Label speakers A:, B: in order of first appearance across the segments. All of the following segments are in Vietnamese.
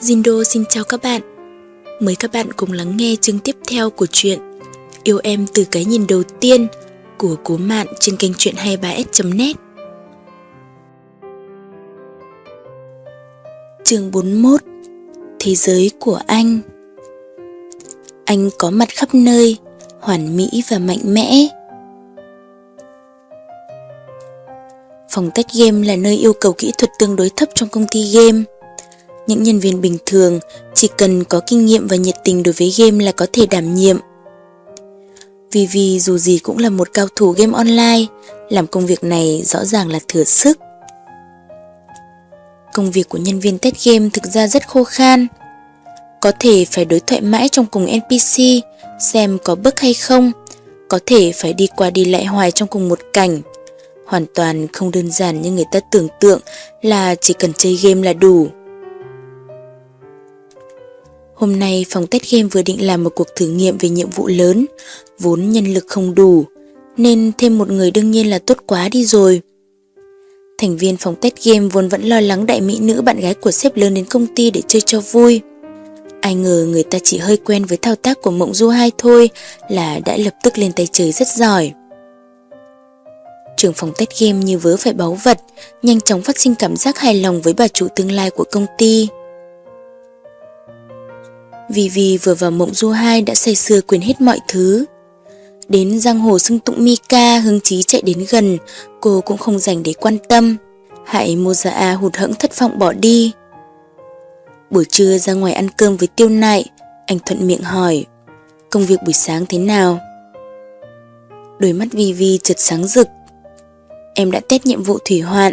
A: Jindo xin chào các bạn. Mời các bạn cùng lắng nghe chương tiếp theo của truyện Yêu em từ cái nhìn đầu tiên của Cố Mạn trên kênh truyện 23s.net. Chương 41 Thế giới của anh Anh có mặt khắp nơi, hoàn mỹ và mạnh mẽ. Phòng tách game là nơi yêu cầu kỹ thuật tương đối thấp trong công ty game. Những nhân viên bình thường chỉ cần có kinh nghiệm và nhiệt tình đối với game là có thể đảm nhiệm. Vì vì dù gì cũng là một cao thủ game online, làm công việc này rõ ràng là thừa sức. Công việc của nhân viên test game thực ra rất khô khan. Có thể phải đối thoại mãi trong cùng NPC, xem có bức hay không, có thể phải đi qua đi lại hoài trong cùng một cảnh. Hoàn toàn không đơn giản như người ta tưởng tượng là chỉ cần chơi game là đủ. Hôm nay phòng test game vừa định làm một cuộc thử nghiệm về nhiệm vụ lớn, vốn nhân lực không đủ, nên thêm một người đương nhiên là tốt quá đi rồi. Thành viên phòng test game vốn vẫn lo lắng đại mỹ nữ bạn gái của sếp lớn đến công ty để chơi cho vui. Ai ngờ người ta chỉ hơi quen với thao tác của mộng du hai thôi là đã lập tức lên tay chơi rất giỏi. Trưởng phòng test game như vớ phải báu vật, nhanh chóng phát sinh cảm giác hài lòng với bà chủ tương lai của công ty. Vì vì vừa vào mộng du hai đã say sưa quên hết mọi thứ. Đến giang hồ xưng tụng Mika hứng chí chạy đến gần, cô cũng không dành để quan tâm. Hại Moza hụt hẫng thất vọng bỏ đi. Buổi trưa ra ngoài ăn cơm với tiêu nại, anh thuận miệng hỏi, công việc buổi sáng thế nào? Đôi mắt Vi Vi chợt sáng rực. Em đã test nhiệm vụ thủy hoạn.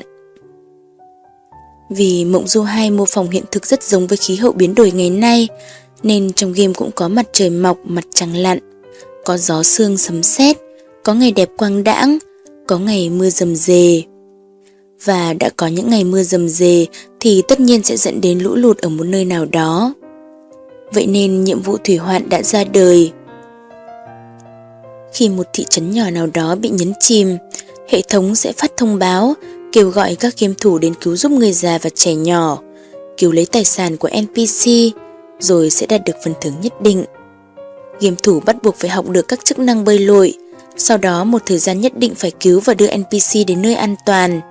A: Vì Mộng Du 2 mô phỏng hiện thực rất giống với khí hậu biến đổi ngày nay, nên trong game cũng có mặt trời mọc, mặt trăng lặn, có gió sương sấm sét, có ngày đẹp quang đãng, có ngày mưa rầm rề. Và đã có những ngày mưa rầm rề thì tất nhiên sẽ dẫn đến lũ lụt ở một nơi nào đó. Vậy nên nhiệm vụ thủy hoạn đã ra đời. Khi một thị trấn nhỏ nào đó bị nhấn chìm, hệ thống sẽ phát thông báo kêu gọi các game thủ đến cứu giúp người già và trẻ nhỏ, cứu lấy tài sản của NPC, rồi sẽ đạt được phần thưởng nhất định. Game thủ bắt buộc phải học được các chức năng bơi lội, sau đó một thời gian nhất định phải cứu và đưa NPC đến nơi an toàn.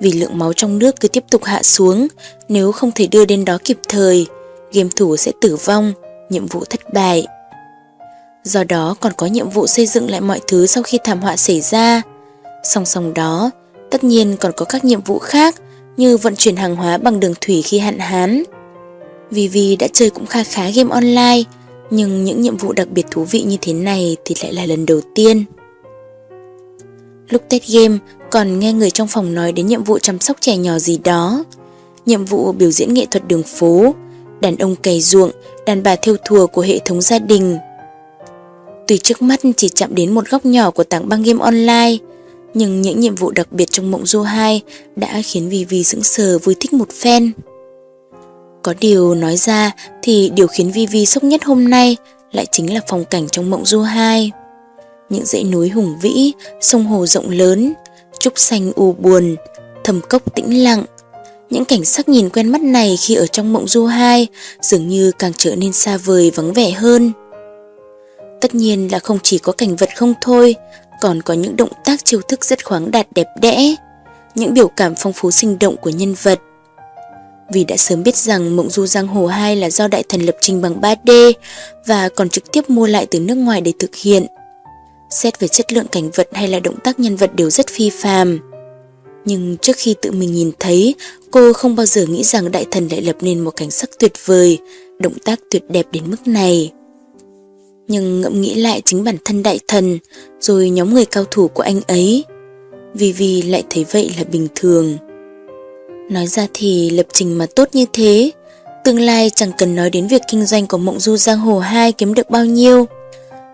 A: Vì lượng máu trong nước cứ tiếp tục hạ xuống, nếu không thể đưa đến đó kịp thời, game thủ sẽ tử vong, nhiệm vụ thất bại. Do đó còn có nhiệm vụ xây dựng lại mọi thứ sau khi thảm họa xảy ra. Song song đó, tất nhiên còn có các nhiệm vụ khác như vận chuyển hàng hóa bằng đường thủy khi hạn hán. Vì vì đã chơi cũng kha khá game online, nhưng những nhiệm vụ đặc biệt thú vị như thế này thì lại là lần đầu tiên. Lúc test game còn nghe người trong phòng nói đến nhiệm vụ chăm sóc trẻ nhỏ gì đó. Nhiệm vụ biểu diễn nghệ thuật đường phố, đàn ông cày ruộng, đàn bà theo thùa của hệ thống gia đình. Tuy trước mắt chỉ chạm đến một góc nhỏ của tảng băng game online, nhưng những nhiệm vụ đặc biệt trong mộng du 2 đã khiến Vì Vì sững sờ vui thích một phen. Có điều nói ra thì điều khiến Vi Vi sốc nhất hôm nay lại chính là phong cảnh trong mộng du 2. Những dãy núi hùng vĩ, sông hồ rộng lớn, trúc xanh u buồn, thầm cốc tĩnh lặng. Những cảnh sắc nhìn quen mắt này khi ở trong mộng du 2 dường như càng trở nên xa vời vắng vẻ hơn. Tất nhiên là không chỉ có cảnh vật không thôi, còn có những động tác chiêu thức rất khoáng đạt đẹp đẽ, những biểu cảm phong phú sinh động của nhân vật vì đã sớm biết rằng Mộng Du Giang Hồ 2 là do đại thần lập trình bằng 3D và còn trực tiếp mua lại từ nước ngoài để thực hiện. Xét về chất lượng cảnh vật hay là động tác nhân vật đều rất phi phàm. Nhưng trước khi tự mình nhìn thấy, cô không bao giờ nghĩ rằng đại thần lại lập nên một cảnh sắc tuyệt vời, động tác tuyệt đẹp đến mức này. Nhưng ngẫm nghĩ lại chính bản thân đại thần, rồi nhóm người cao thủ của anh ấy. Vì vì lại thấy vậy là bình thường. Nói ra thì lập trình mà tốt như thế, tương lai chẳng cần nói đến việc kinh doanh của Mộng Du Giang Hồ 2 kiếm được bao nhiêu.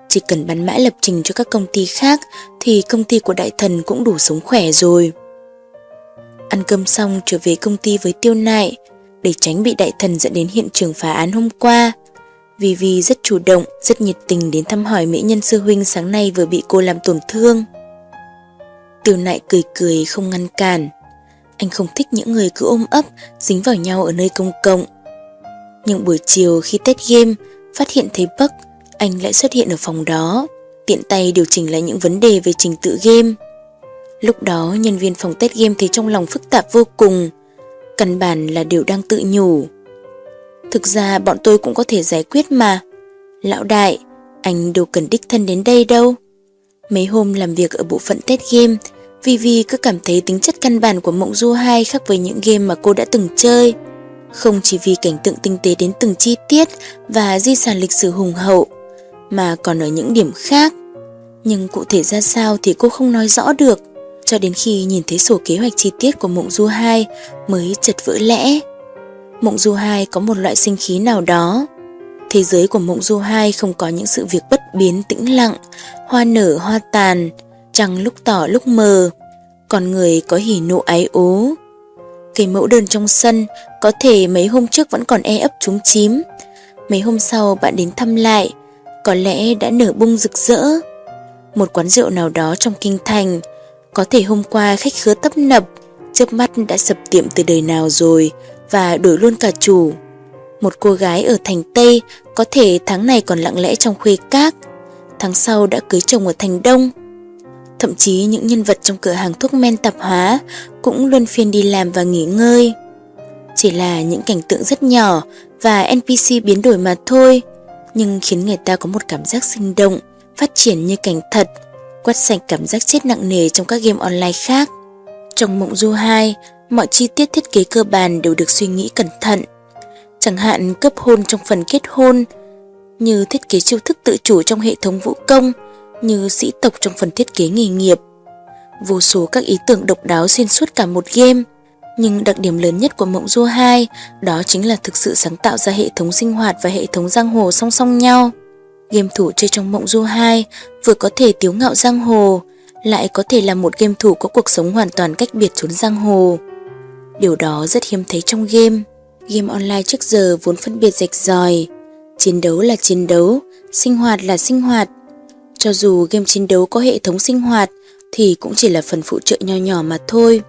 A: Chỉ cần bán mã lập trình cho các công ty khác thì công ty của đại thần cũng đủ sống khỏe rồi. Ăn cơm xong trở về công ty với tiêu nại, để tránh bị đại thần dẫn đến hiện trường phá án hôm qua. Vì vì rất chủ động, rất nhiệt tình đến thăm hỏi mỹ nhân sư huynh sáng nay vừa bị cô làm tổn thương. Tiêu nại cười cười không ngăn cản. Anh không thích những người cứ ôm ấp, dính vào nhau ở nơi công cộng. Nhưng buổi chiều khi test game, phát hiện thấy Bắc, anh lại xuất hiện ở phòng đó, tiện tay điều chỉnh lại những vấn đề về trình tự game. Lúc đó nhân viên phòng test game thấy trong lòng phức tạp vô cùng, căn bản là điều đang tự nhủ. Thực ra bọn tôi cũng có thể giải quyết mà. Lão đại, anh đâu cần đích thân đến đây đâu. Mấy hôm làm việc ở bộ phận test game, Vivi cứ cảm thấy tính chất căn bản của Mộng Du 2 khác với những game mà cô đã từng chơi. Không chỉ vì cảnh tượng tinh tế đến từng chi tiết và di sản lịch sử hùng hậu, mà còn ở những điểm khác. Nhưng cụ thể ra sao thì cô không nói rõ được, cho đến khi nhìn thấy sổ kế hoạch chi tiết của Mộng Du 2 mới chật vỡ lẽ. Mộng Du 2 có một loại sinh khí nào đó. Thế giới của Mộng Du 2 không có những sự việc bất biến tĩnh lặng, hoa nở hoa tàn, trăng lúc tỏ lúc mờ, còn người có hỉ nộ ái ố. Cây mẫu đơn trong sân có thể mấy hôm trước vẫn còn e ấp trúng chím, mấy hôm sau bạn đến thăm lại, có lẽ đã nở bung rực rỡ. Một quán rượu nào đó trong kinh thành, có thể hôm qua khách khứa tấp nập, chớp mắt đã sập tiệm từ đời nào rồi và đổi luôn cả chủ. Một cô gái ở thành Tây có thể tháng này còn lặng lẽ trong khuê các, tháng sau đã cưới chồng ở thành Đông. Thậm chí những nhân vật trong cửa hàng thuốc men tạp hóa cũng luân phiên đi làm và nghỉ ngơi. Chỉ là những cảnh tượng rất nhỏ và NPC biến đổi mà thôi, nhưng khiến người ta có một cảm giác sinh động, phát triển như cảnh thật, quét sạch cảm giác chết nặng nề trong các game online khác. Trong Mộng Du 2, mọi chi tiết thiết kế cơ bản đều được suy nghĩ cẩn thận. Chẳng hạn cấp hôn trong phần kết hôn, như thiết kế chiêu thức tự chủ trong hệ thống vũ công, như sĩ tộc trong phần thiết kế nghề nghiệp. Vô số các ý tưởng độc đáo xuyên suốt cả một game, nhưng đặc điểm lớn nhất của Mộng Du 2 đó chính là thực sự sáng tạo ra hệ thống sinh hoạt và hệ thống giang hồ song song nhau. Game thủ chơi trong Mộng Du 2 vừa có thể tiếu ngạo giang hồ, lại có thể là một game thủ có cuộc sống hoàn toàn cách biệt trốn giang hồ. Điều đó rất hiếm thấy trong game. Game online trước giờ vốn phân biệt rạch ròi. Chiến đấu là chiến đấu, sinh hoạt là sinh hoạt. Cho dù game chiến đấu có hệ thống sinh hoạt thì cũng chỉ là phần phụ trợ nho nhỏ mà thôi.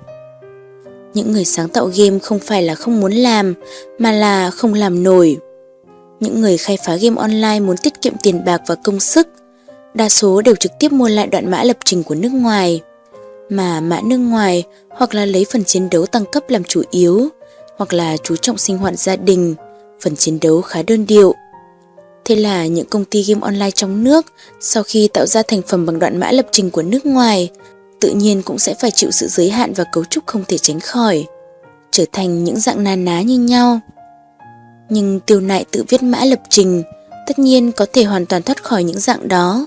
A: Những người sáng tạo game không phải là không muốn làm, mà là không làm nổi. Những người khai phá game online muốn tiết kiệm tiền bạc và công sức, đa số đều trực tiếp mua lại đoạn mã lập trình của nước ngoài. Mà mã nước ngoài hoặc là lấy phần chiến đấu tăng cấp làm chủ yếu, hoặc là chú trọng sinh hoạt gia đình, phần chiến đấu khá đơn điệu. Thế là những công ty game online trong nước sau khi tạo ra thành phẩm bằng đoạn mã lập trình của nước ngoài tự nhiên cũng sẽ phải chịu sự giới hạn và cấu trúc không thể tránh khỏi, trở thành những dạng na ná như nhau. Nhưng tiêu nại tự viết mã lập trình tất nhiên có thể hoàn toàn thoát khỏi những dạng đó,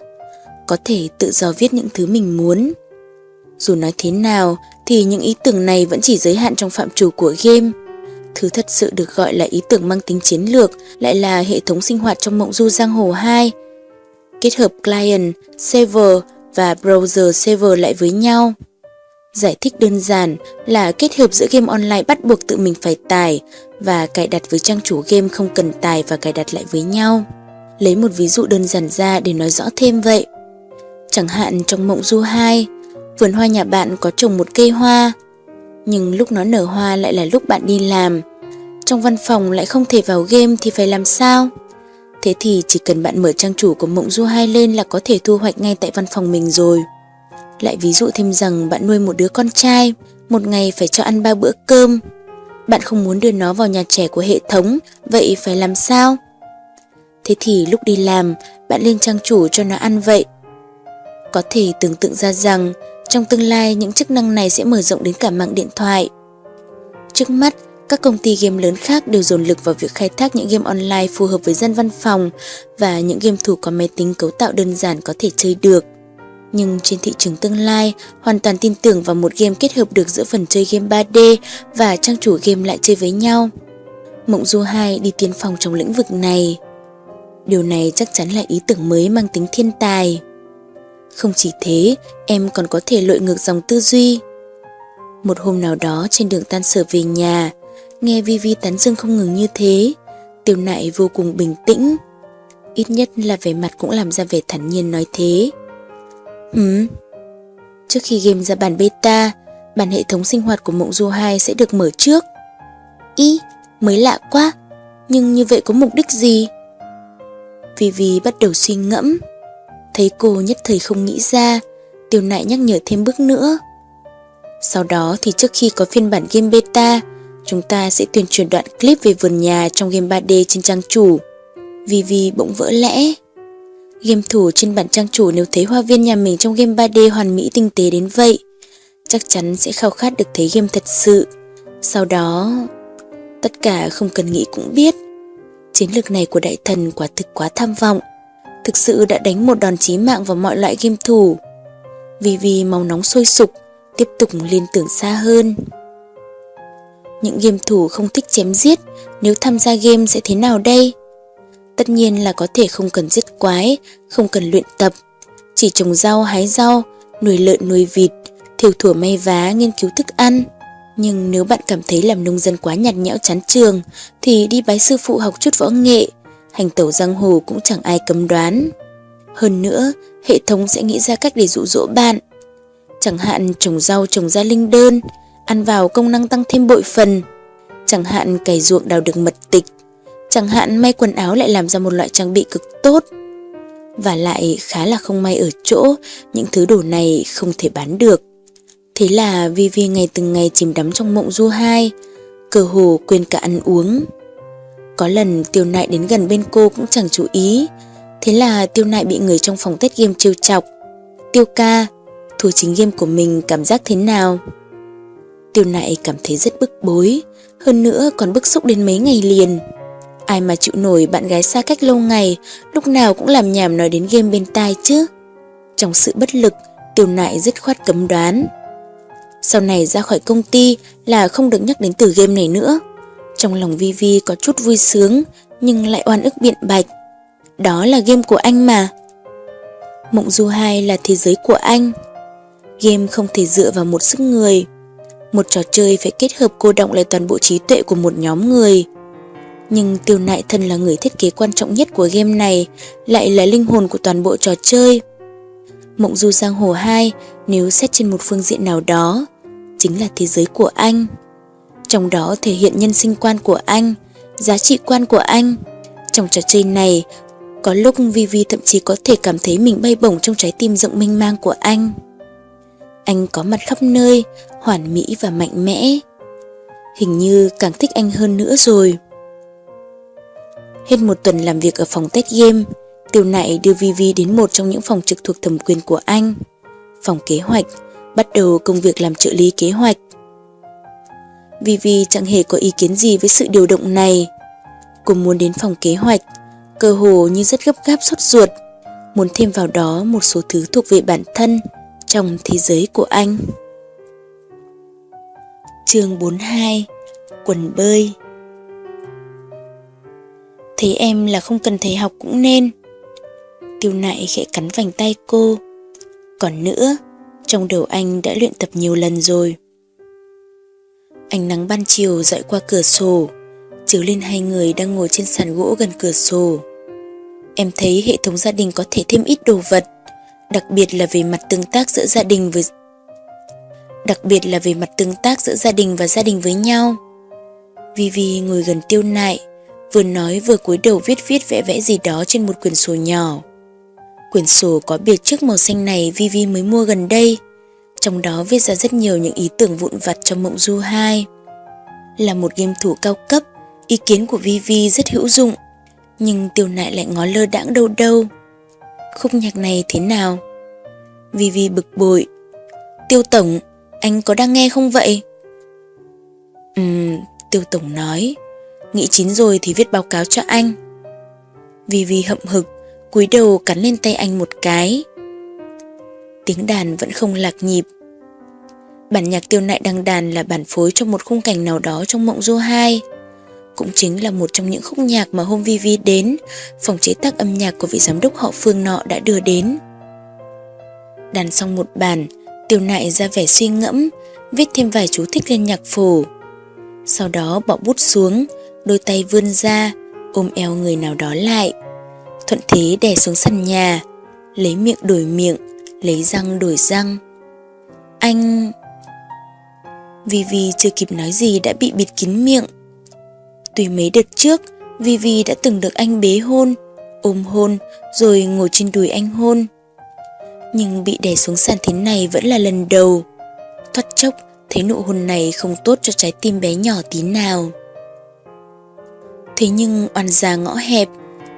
A: có thể tự do viết những thứ mình muốn. Dù nói thế nào thì những ý tưởng này vẫn chỉ giới hạn trong phạm trù của game. Thứ thật sự được gọi là ý tưởng mang tính chiến lược lại là hệ thống sinh hoạt trong mộng du giang hồ 2. Kết hợp client, server và browser server lại với nhau. Giải thích đơn giản là kết hợp giữa game online bắt buộc tự mình phải tải và cài đặt với trang chủ game không cần tải và cài đặt lại với nhau. Lấy một ví dụ đơn giản ra để nói rõ thêm vậy. Chẳng hạn trong Mộng Du 2, vườn hoa nhà bạn có trồng một cây hoa, nhưng lúc nó nở hoa lại là lúc bạn đi làm. Trong văn phòng lại không thể vào game thì phải làm sao? Thế thì chỉ cần bạn mở trang chủ của Mộng Du 2 lên là có thể thu hoạch ngay tại văn phòng mình rồi. Lại ví dụ thêm rằng bạn nuôi một đứa con trai, một ngày phải cho ăn ba bữa cơm. Bạn không muốn đưa nó vào nhà trẻ của hệ thống, vậy phải làm sao? Thế thì lúc đi làm, bạn lên trang chủ cho nó ăn vậy. Có thể tưởng tượng ra rằng trong tương lai những chức năng này sẽ mở rộng đến cả mạng điện thoại. Trước mắt, các công ty game lớn khác đều dồn lực vào việc khai thác những game online phù hợp với dân văn phòng và những game thủ có máy tính cấu tạo đơn giản có thể chơi được. Nhưng trên thị trường tương lai, hoàn toàn tin tưởng vào một game kết hợp được giữa phần chơi game 3D và trang chủ game lại chơi với nhau. Mộng Du 2 đi tiên phong trong lĩnh vực này. Điều này chắc chắn là ý tưởng mới mang tính thiên tài. Không chỉ thế, em còn có thể lội ngược dòng tư duy. Một hôm nào đó trên đường tan sở về nhà, nghe Vivi tán dương không ngừng như thế, Tiêu nại vô cùng bình tĩnh. Ít nhất là vẻ mặt cũng làm ra vẻ thản nhiên nói thế. Hừm. Trước khi game ra bản beta, bản hệ thống sinh hoạt của Mộng Du 2 sẽ được mở trước. Ý, mới lạ quá. Nhưng như vậy có mục đích gì? Vivi bắt đầu suy ngẫm. Thấy cô nhất thời không nghĩ ra, Tiêu Nại nhắc nhở thêm bước nữa. Sau đó thì trước khi có phiên bản game beta, chúng ta sẽ tuyên truyền đoạn clip về vườn nhà trong game 3D trên trang chủ. Vivi bỗng vỡ lẽ. Game thủ trên bản trang chủ nếu thấy hoa viên nhà mình trong game 3D hoàn mỹ tinh tế đến vậy, chắc chắn sẽ khao khát được thấy game thật sự. Sau đó, tất cả không cần nghĩ cũng biết. Chiến lược này của đại thần quả thực quá tham vọng, thực sự đã đánh một đòn chí mạng vào mọi loại game thủ. Vì vì màu nóng sôi sục, tiếp tục liên tưởng xa hơn. Những game thủ không thích chém giết, nếu tham gia game sẽ thế nào đây? Tất nhiên là có thể không cần giết quái, không cần luyện tập, chỉ trồng rau hái rau, nuôi lợn nuôi vịt, thiểu thủa may vá nghiên cứu thức ăn. Nhưng nếu bạn cảm thấy làm nông dân quá nhạt nhẽo chán trường thì đi bái sư phụ học chút võ nghệ, hành tẩu giang hồ cũng chẳng ai cấm đoán. Hơn nữa, hệ thống sẽ nghĩ ra cách để dụ dỗ bạn. Chẳng hạn trồng rau trồng ra linh đơn, ăn vào công năng tăng thêm bội phần. Chẳng hạn cày ruộng đào được mật tịch. Chẳng hạn may quần áo lại làm ra một loại trang bị cực tốt. Và lại khá là không may ở chỗ những thứ đồ này không thể bán được. Thế là Vivi ngày từng ngày chìm đắm trong mộng du hai, cơ hồ quên cả ăn uống. Có lần tiêu nại đến gần bên cô cũng chẳng chú ý, thế là tiêu nại bị người trong phòng tết game trêu chọc. Tiêu ca, thua chính game của mình cảm giác thế nào? Tiêu nại cảm thấy rất bức bối, hơn nữa còn bức xúc đến mấy ngày liền. Ai mà chịu nổi bạn gái xa cách lâu ngày, lúc nào cũng làm nhảm nói đến game bên tai chứ. Trong sự bất lực, tiêu nại dứt khoát cấm đoán. Sau này ra khỏi công ty là không được nhắc đến từ game này nữa. Trong lòng Vivi có chút vui sướng nhưng lại oan ức biện bạch. Đó là game của anh mà. Mộng Du 2 là thế giới của anh. Game không thể dựa vào một sức người. Một trò chơi phải kết hợp cô động lại toàn bộ trí tuệ của một nhóm người. Nhưng Tiêu Nại Thân là người thiết kế quan trọng nhất của game này, lại là linh hồn của toàn bộ trò chơi. Mộng Du Giang Hồ 2 nếu xét trên một phương diện nào đó, chính là thế giới của anh. Trong đó thể hiện nhân sinh quan của anh, giá trị quan của anh. Trong trò chơi này, có lúc Vivi thậm chí có thể cảm thấy mình bay bổng trong trái tim rộng mênh mang của anh. Anh có mặt khắp nơi, hoàn mỹ và mạnh mẽ. Hình như càng thích anh hơn nữa rồi. Hết một tuần làm việc ở phòng Tết Game, Tiêu Nại đưa Vivi đến một trong những phòng trực thuộc thẩm quyền của anh. Phòng kế hoạch, bắt đầu công việc làm trợ lý kế hoạch. Vivi chẳng hề có ý kiến gì với sự điều động này. Cô muốn đến phòng kế hoạch, cơ hồ như rất gấp gáp sốt ruột, muốn thêm vào đó một số thứ thuộc về bản thân trong thế giới của anh. Chương 42 Quần bơi. Thấy em là không cần thầy học cũng nên. Tiêu nại khẽ cắn vành tay cô. Còn nữa Trong đầu anh đã luyện tập nhiều lần rồi. Ánh nắng ban chiều dọi qua cửa sổ, Chiếu lên hai người đang ngồi trên sàn gỗ gần cửa sổ. Em thấy hệ thống gia đình có thể thêm ít đồ vật, Đặc biệt là về mặt tương tác giữa gia đình với Đặc biệt là về mặt tương tác giữa gia đình và gia đình với nhau. Vivi ngồi gần tiêu nại, Vừa nói vừa cúi đầu viết viết vẽ vẽ gì đó trên một quyển sổ nhỏ. Quyển sổ có biệt trước màu xanh này Vivi mới mua gần đây. Trong đó viết ra rất nhiều những ý tưởng vụn vặt cho Mộng Du 2 Là một game thủ cao cấp, Ý kiến của Vivi rất hữu dụng, Nhưng tiêu nại lại ngó lơ đãng đâu đâu. Khúc nhạc này thế nào? Vivi bực bội. Tiêu Tổng, Anh có đang nghe không vậy? Ừm, Tiêu Tổng nói. Nghĩ chín rồi thì viết báo cáo cho anh. Vivi hậm hực, cúi đầu cắn lên tay anh một cái. Tiếng đàn vẫn không lạc nhịp. Bản nhạc tiêu nại đăng đàn là bản phối cho một khung cảnh nào đó trong mộng du 2 Cũng chính là một trong những khúc nhạc mà hôm Vivi đến, Phòng chế tác âm nhạc của vị giám đốc họ Phương nọ đã đưa đến. Đàn xong một bản, Tiêu nại ra vẻ suy ngẫm, Viết thêm vài chú thích lên nhạc phổ. Sau đó bỏ bút xuống, Đôi tay vươn ra, Ôm eo người nào đó lại. Thuận thế đè xuống sân nhà, Lấy miệng đổi miệng. Lấy răng đổi răng Anh... Vì vì chưa kịp nói gì đã bị bịt kín miệng Tuy mấy đợt trước Vivi đã từng được anh bế hôn, ôm hôn, rồi ngồi trên đùi anh hôn. Nhưng bị đè xuống sàn thế này vẫn là lần đầu. Thoát chốc, thấy nụ hôn này không tốt cho trái tim bé nhỏ tí nào. Thế nhưng oan gia ngõ hẹp,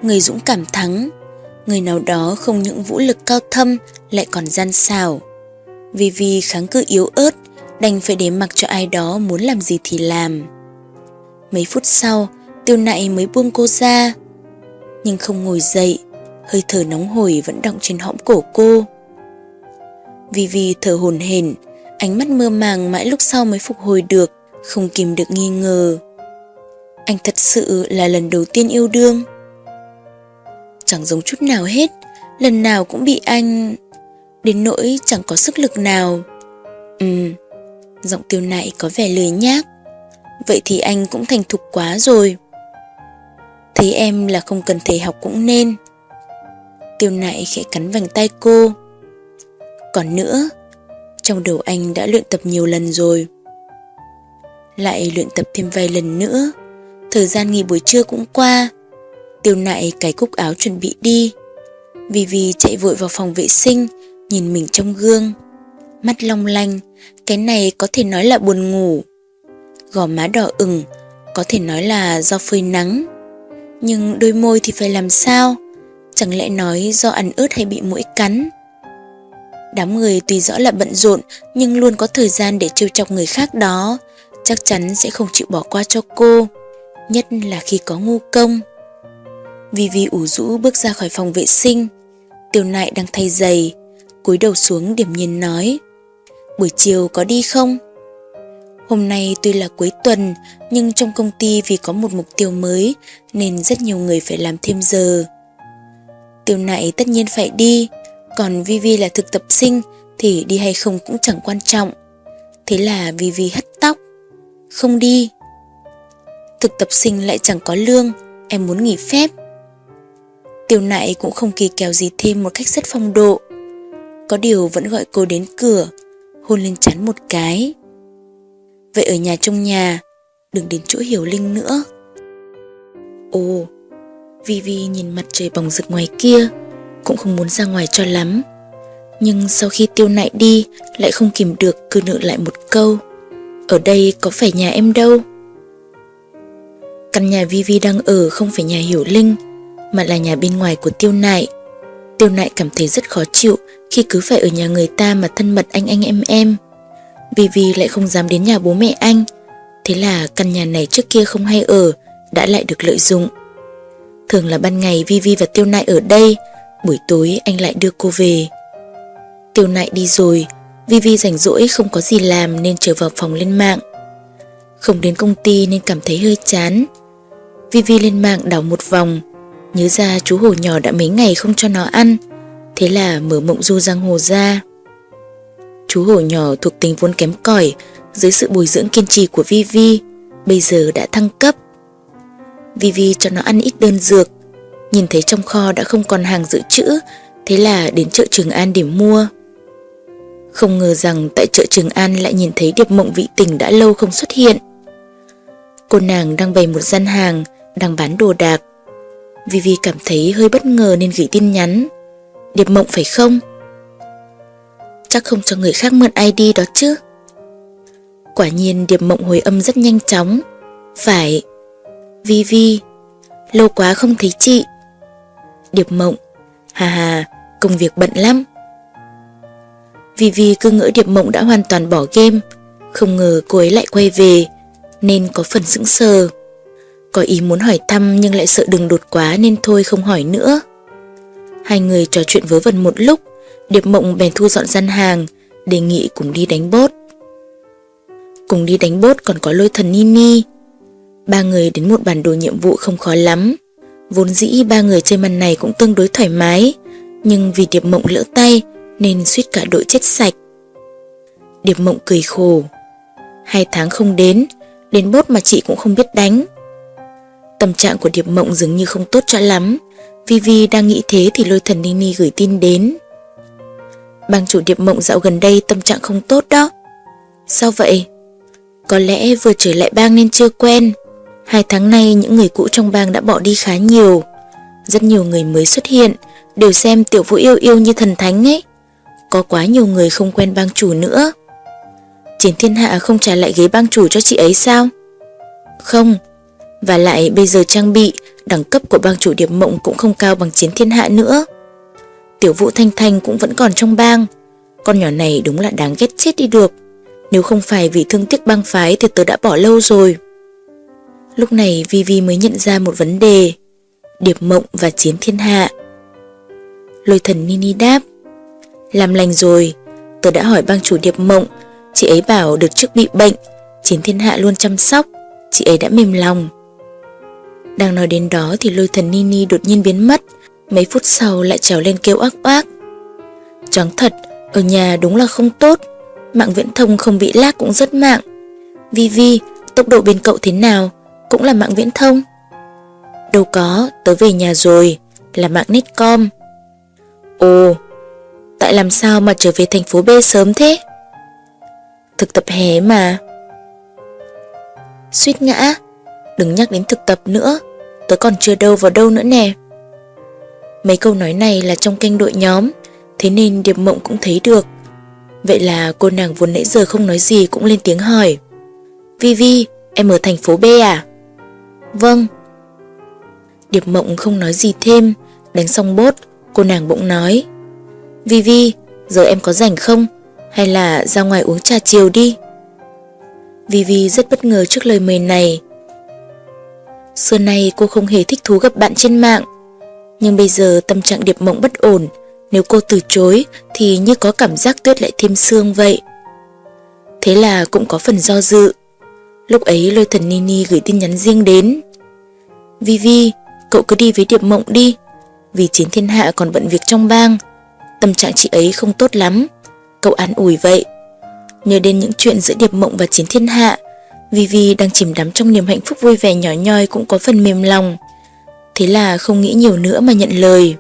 A: người dũng cảm thắng, người nào đó không những vũ lực cao thâm lại còn gian xảo. Vì vì kháng cự yếu ớt, đành phải để mặc cho ai đó muốn làm gì thì làm. Mấy phút sau, tiêu nại mới buông cô ra. Nhưng không ngồi dậy, hơi thở nóng hổi vẫn động trên hõm cổ cô. Vì vì thở hồn hển, ánh mắt mơ màng mãi lúc sau mới phục hồi được, không kìm được nghi ngờ. Anh thật sự là lần đầu tiên yêu đương. Chẳng giống chút nào hết, lần nào cũng bị anh... Đến nỗi chẳng có sức lực nào. Ừm, giọng tiêu nại có vẻ lười nhác. Vậy thì anh cũng thành thục quá rồi. Thấy em là không cần thầy học cũng nên. Tiêu nại khẽ cắn vành tay cô. Còn nữa, trong đầu anh đã luyện tập nhiều lần rồi. Lại luyện tập thêm vài lần nữa. Thời gian nghỉ buổi trưa cũng qua. Tiêu nại cái cúc áo chuẩn bị đi. Vì vì chạy vội vào phòng vệ sinh, nhìn mình trong gương. Mắt long lanh, cái này có thể nói là buồn ngủ. Gò má đỏ ửng, có thể nói là do phơi nắng. Nhưng đôi môi thì phải làm sao? Chẳng lẽ nói do ăn ớt hay bị mũi cắn? Đám người tuy rõ là bận rộn nhưng luôn có thời gian để trêu chọc người khác đó, chắc chắn sẽ không chịu bỏ qua cho cô, nhất là khi có ngu công. Vivi ủ rũ bước ra khỏi phòng vệ sinh, tiêu nại đang thay giày, cúi đầu xuống điểm nhiên nói Buổi chiều có đi không? Hôm nay tuy là cuối tuần nhưng trong công ty vì có một mục tiêu mới nên rất nhiều người phải làm thêm giờ. Tiêu nại tất nhiên phải đi, còn Vivi là thực tập sinh thì đi hay không cũng chẳng quan trọng. Thế là Vivi hất tóc. Không đi. Thực tập sinh lại chẳng có lương, em muốn nghỉ phép. Tiêu nại cũng không kỳ kèo gì thêm một cách rất phong độ. Có điều vẫn gọi cô đến cửa, hôn lên chắn một cái. Vậy ở nhà trong nhà, đừng đến chỗ hiểu linh nữa. Ồ, Vivi nhìn mặt trời bỏng rực ngoài kia, cũng không muốn ra ngoài cho lắm. Nhưng sau khi tiêu nại đi, lại không kìm được cư nợ lại một câu. Ở đây có phải nhà em đâu? Căn nhà Vivi đang ở không phải nhà hiểu linh, mà là nhà bên ngoài của tiêu nại. Tiêu nại cảm thấy rất khó chịu khi cứ phải ở nhà người ta mà thân mật anh anh em em. Vivi lại không dám đến nhà bố mẹ anh. Thế là căn nhà này trước kia không hay ở, đã lại được lợi dụng. Thường là ban ngày Vivi và Tiêu Nại ở đây, buổi tối anh lại đưa cô về. Tiêu Nại đi rồi, Vivi rảnh rỗi không có gì làm nên trở vào phòng lên mạng. Không đến công ty nên cảm thấy hơi chán. Vivi lên mạng đảo một vòng, nhớ ra chú hổ nhỏ đã mấy ngày không cho nó ăn, thế là mở mộng du giang hồ ra. Chú hổ nhỏ thuộc tính vốn kém cỏi dưới sự bồi dưỡng kiên trì của Vivi, bây giờ đã thăng cấp. Vivi cho nó ăn ít đơn dược, nhìn thấy trong kho đã không còn hàng dự trữ, thế là đến chợ Trường An để mua. Không ngờ rằng tại chợ Trường An lại nhìn thấy Điệp Mộng vị tình đã lâu không xuất hiện. Cô nàng đang bày một gian hàng, đang bán đồ đạc. Vivi cảm thấy hơi bất ngờ nên gửi tin nhắn. Điệp Mộng phải không? chắc không cho người khác mượn ID đó chứ. Quả nhiên Điệp Mộng hồi âm rất nhanh chóng. Phải. Vivi, lâu quá không thấy chị. Điệp Mộng, hà hà, công việc bận lắm. Vivi cứ ngỡ Điệp Mộng đã hoàn toàn bỏ game, không ngờ cô ấy lại quay về, nên có phần sững sờ. Có ý muốn hỏi thăm nhưng lại sợ đừng đột quá nên thôi không hỏi nữa. Hai người trò chuyện vớ vẩn một lúc, Điệp Mộng bèn thu dọn gian hàng, đề nghị cùng đi đánh bốt. Cùng đi đánh bốt còn có lôi thần Nini. Ba người đến một bản đồ nhiệm vụ không khó lắm. Vốn dĩ ba người chơi màn này cũng tương đối thoải mái, nhưng vì Điệp Mộng lỡ tay nên suýt cả đội chết sạch. Điệp Mộng cười khổ. Hai tháng không đến, đến bốt mà chị cũng không biết đánh. Tâm trạng của Điệp Mộng dường như không tốt cho lắm. Vivi đang nghĩ thế thì lôi thần Nini gửi tin đến. Bang chủ điệp mộng dạo gần đây tâm trạng không tốt đó. Sao vậy? Có lẽ vừa trở lại bang nên chưa quen, Hai tháng nay những người cũ trong bang đã bỏ đi khá nhiều. Rất nhiều người mới xuất hiện, đều xem tiểu vũ yêu yêu như thần thánh ấy. Có quá nhiều người không quen bang chủ nữa. Chiến thiên hạ không trả lại ghế bang chủ cho chị ấy sao? Không, và lại bây giờ trang bị, đẳng cấp của bang chủ Điệp Mộng cũng không cao bằng chiến thiên hạ nữa. Tiểu vũ Thanh Thanh cũng vẫn còn trong bang. Con nhỏ này đúng là đáng ghét chết đi được. Nếu không phải vì thương tiếc bang phái thì tớ đã bỏ lâu rồi. Lúc này Vivi mới nhận ra một vấn đề. Điệp Mộng và Chiến Thiên Hạ. Lôi thần Nini đáp. Làm lành rồi, tớ đã hỏi bang chủ Điệp Mộng, chị ấy bảo được trước bị bệnh, Chiến Thiên Hạ luôn chăm sóc, chị ấy đã mềm lòng. Đang nói đến đó thì lôi thần Nini đột nhiên biến mất, mấy phút sau lại trèo lên kêu ác oác. Choáng thật, ở nhà đúng là không tốt, mạng viễn thông không bị lag cũng rất mạng. Vivi, tốc độ bên cậu thế nào? Cũng là mạng viễn thông. Đâu có, tớ về nhà rồi, là mạng netcom. Ồ, tại làm sao mà trở về thành phố B sớm thế? Thực tập hè mà. Suýt ngã, đừng nhắc đến thực tập nữa, tớ còn chưa đâu vào đâu nữa nè. Mấy câu nói này là trong kênh đội nhóm, thế nên Điệp Mộng cũng thấy được. Vậy là cô nàng vốn nãy giờ không nói gì cũng lên tiếng hỏi. Vivi, em ở thành phố B à? Vâng. Điệp Mộng không nói gì thêm, đánh xong bốt, cô nàng bỗng nói. Vivi, giờ em có rảnh không? Hay là ra ngoài uống trà chiều đi? Vivi rất bất ngờ trước lời mời này. Xưa nay cô không hề thích thú gặp bạn trên mạng, nhưng bây giờ tâm trạng Điệp Mộng bất ổn, nếu cô từ chối thì như có cảm giác tuyết lại thêm xương vậy. Thế là cũng có phần do dự. Lúc ấy lôi thần Nini gửi tin nhắn riêng đến. Vivi, cậu cứ đi với Điệp Mộng đi, vì chiến thiên hạ còn bận việc trong bang. Tâm trạng chị ấy không tốt lắm, cậu an ủi vậy. Nhớ đến những chuyện giữa Điệp Mộng và chiến thiên hạ, Vivi đang chìm đắm trong niềm hạnh phúc vui vẻ nhỏ nhoi cũng có phần mềm lòng. Thế là không nghĩ nhiều nữa mà nhận lời.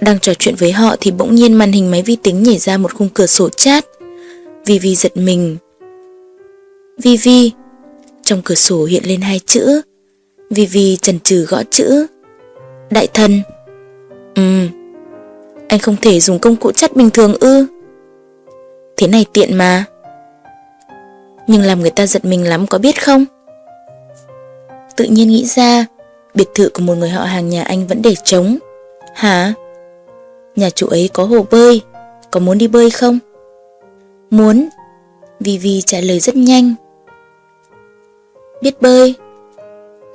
A: Đang trò chuyện với họ thì bỗng nhiên màn hình máy vi tính nhảy ra một khung cửa sổ chat. Vivi giật mình. Vivi. Trong cửa sổ hiện lên hai chữ. Vivi chần chừ gõ chữ. Đại thần. Ừ. Anh không thể dùng công cụ chat bình thường ư. Thế này tiện mà. Nhưng làm người ta giật mình lắm có biết không? Tự nhiên nghĩ ra, biệt thự của một người họ hàng nhà anh vẫn để trống. Hả? Nhà chủ ấy có hồ bơi, có muốn đi bơi không? Muốn. Vivi trả lời rất nhanh. Biết bơi?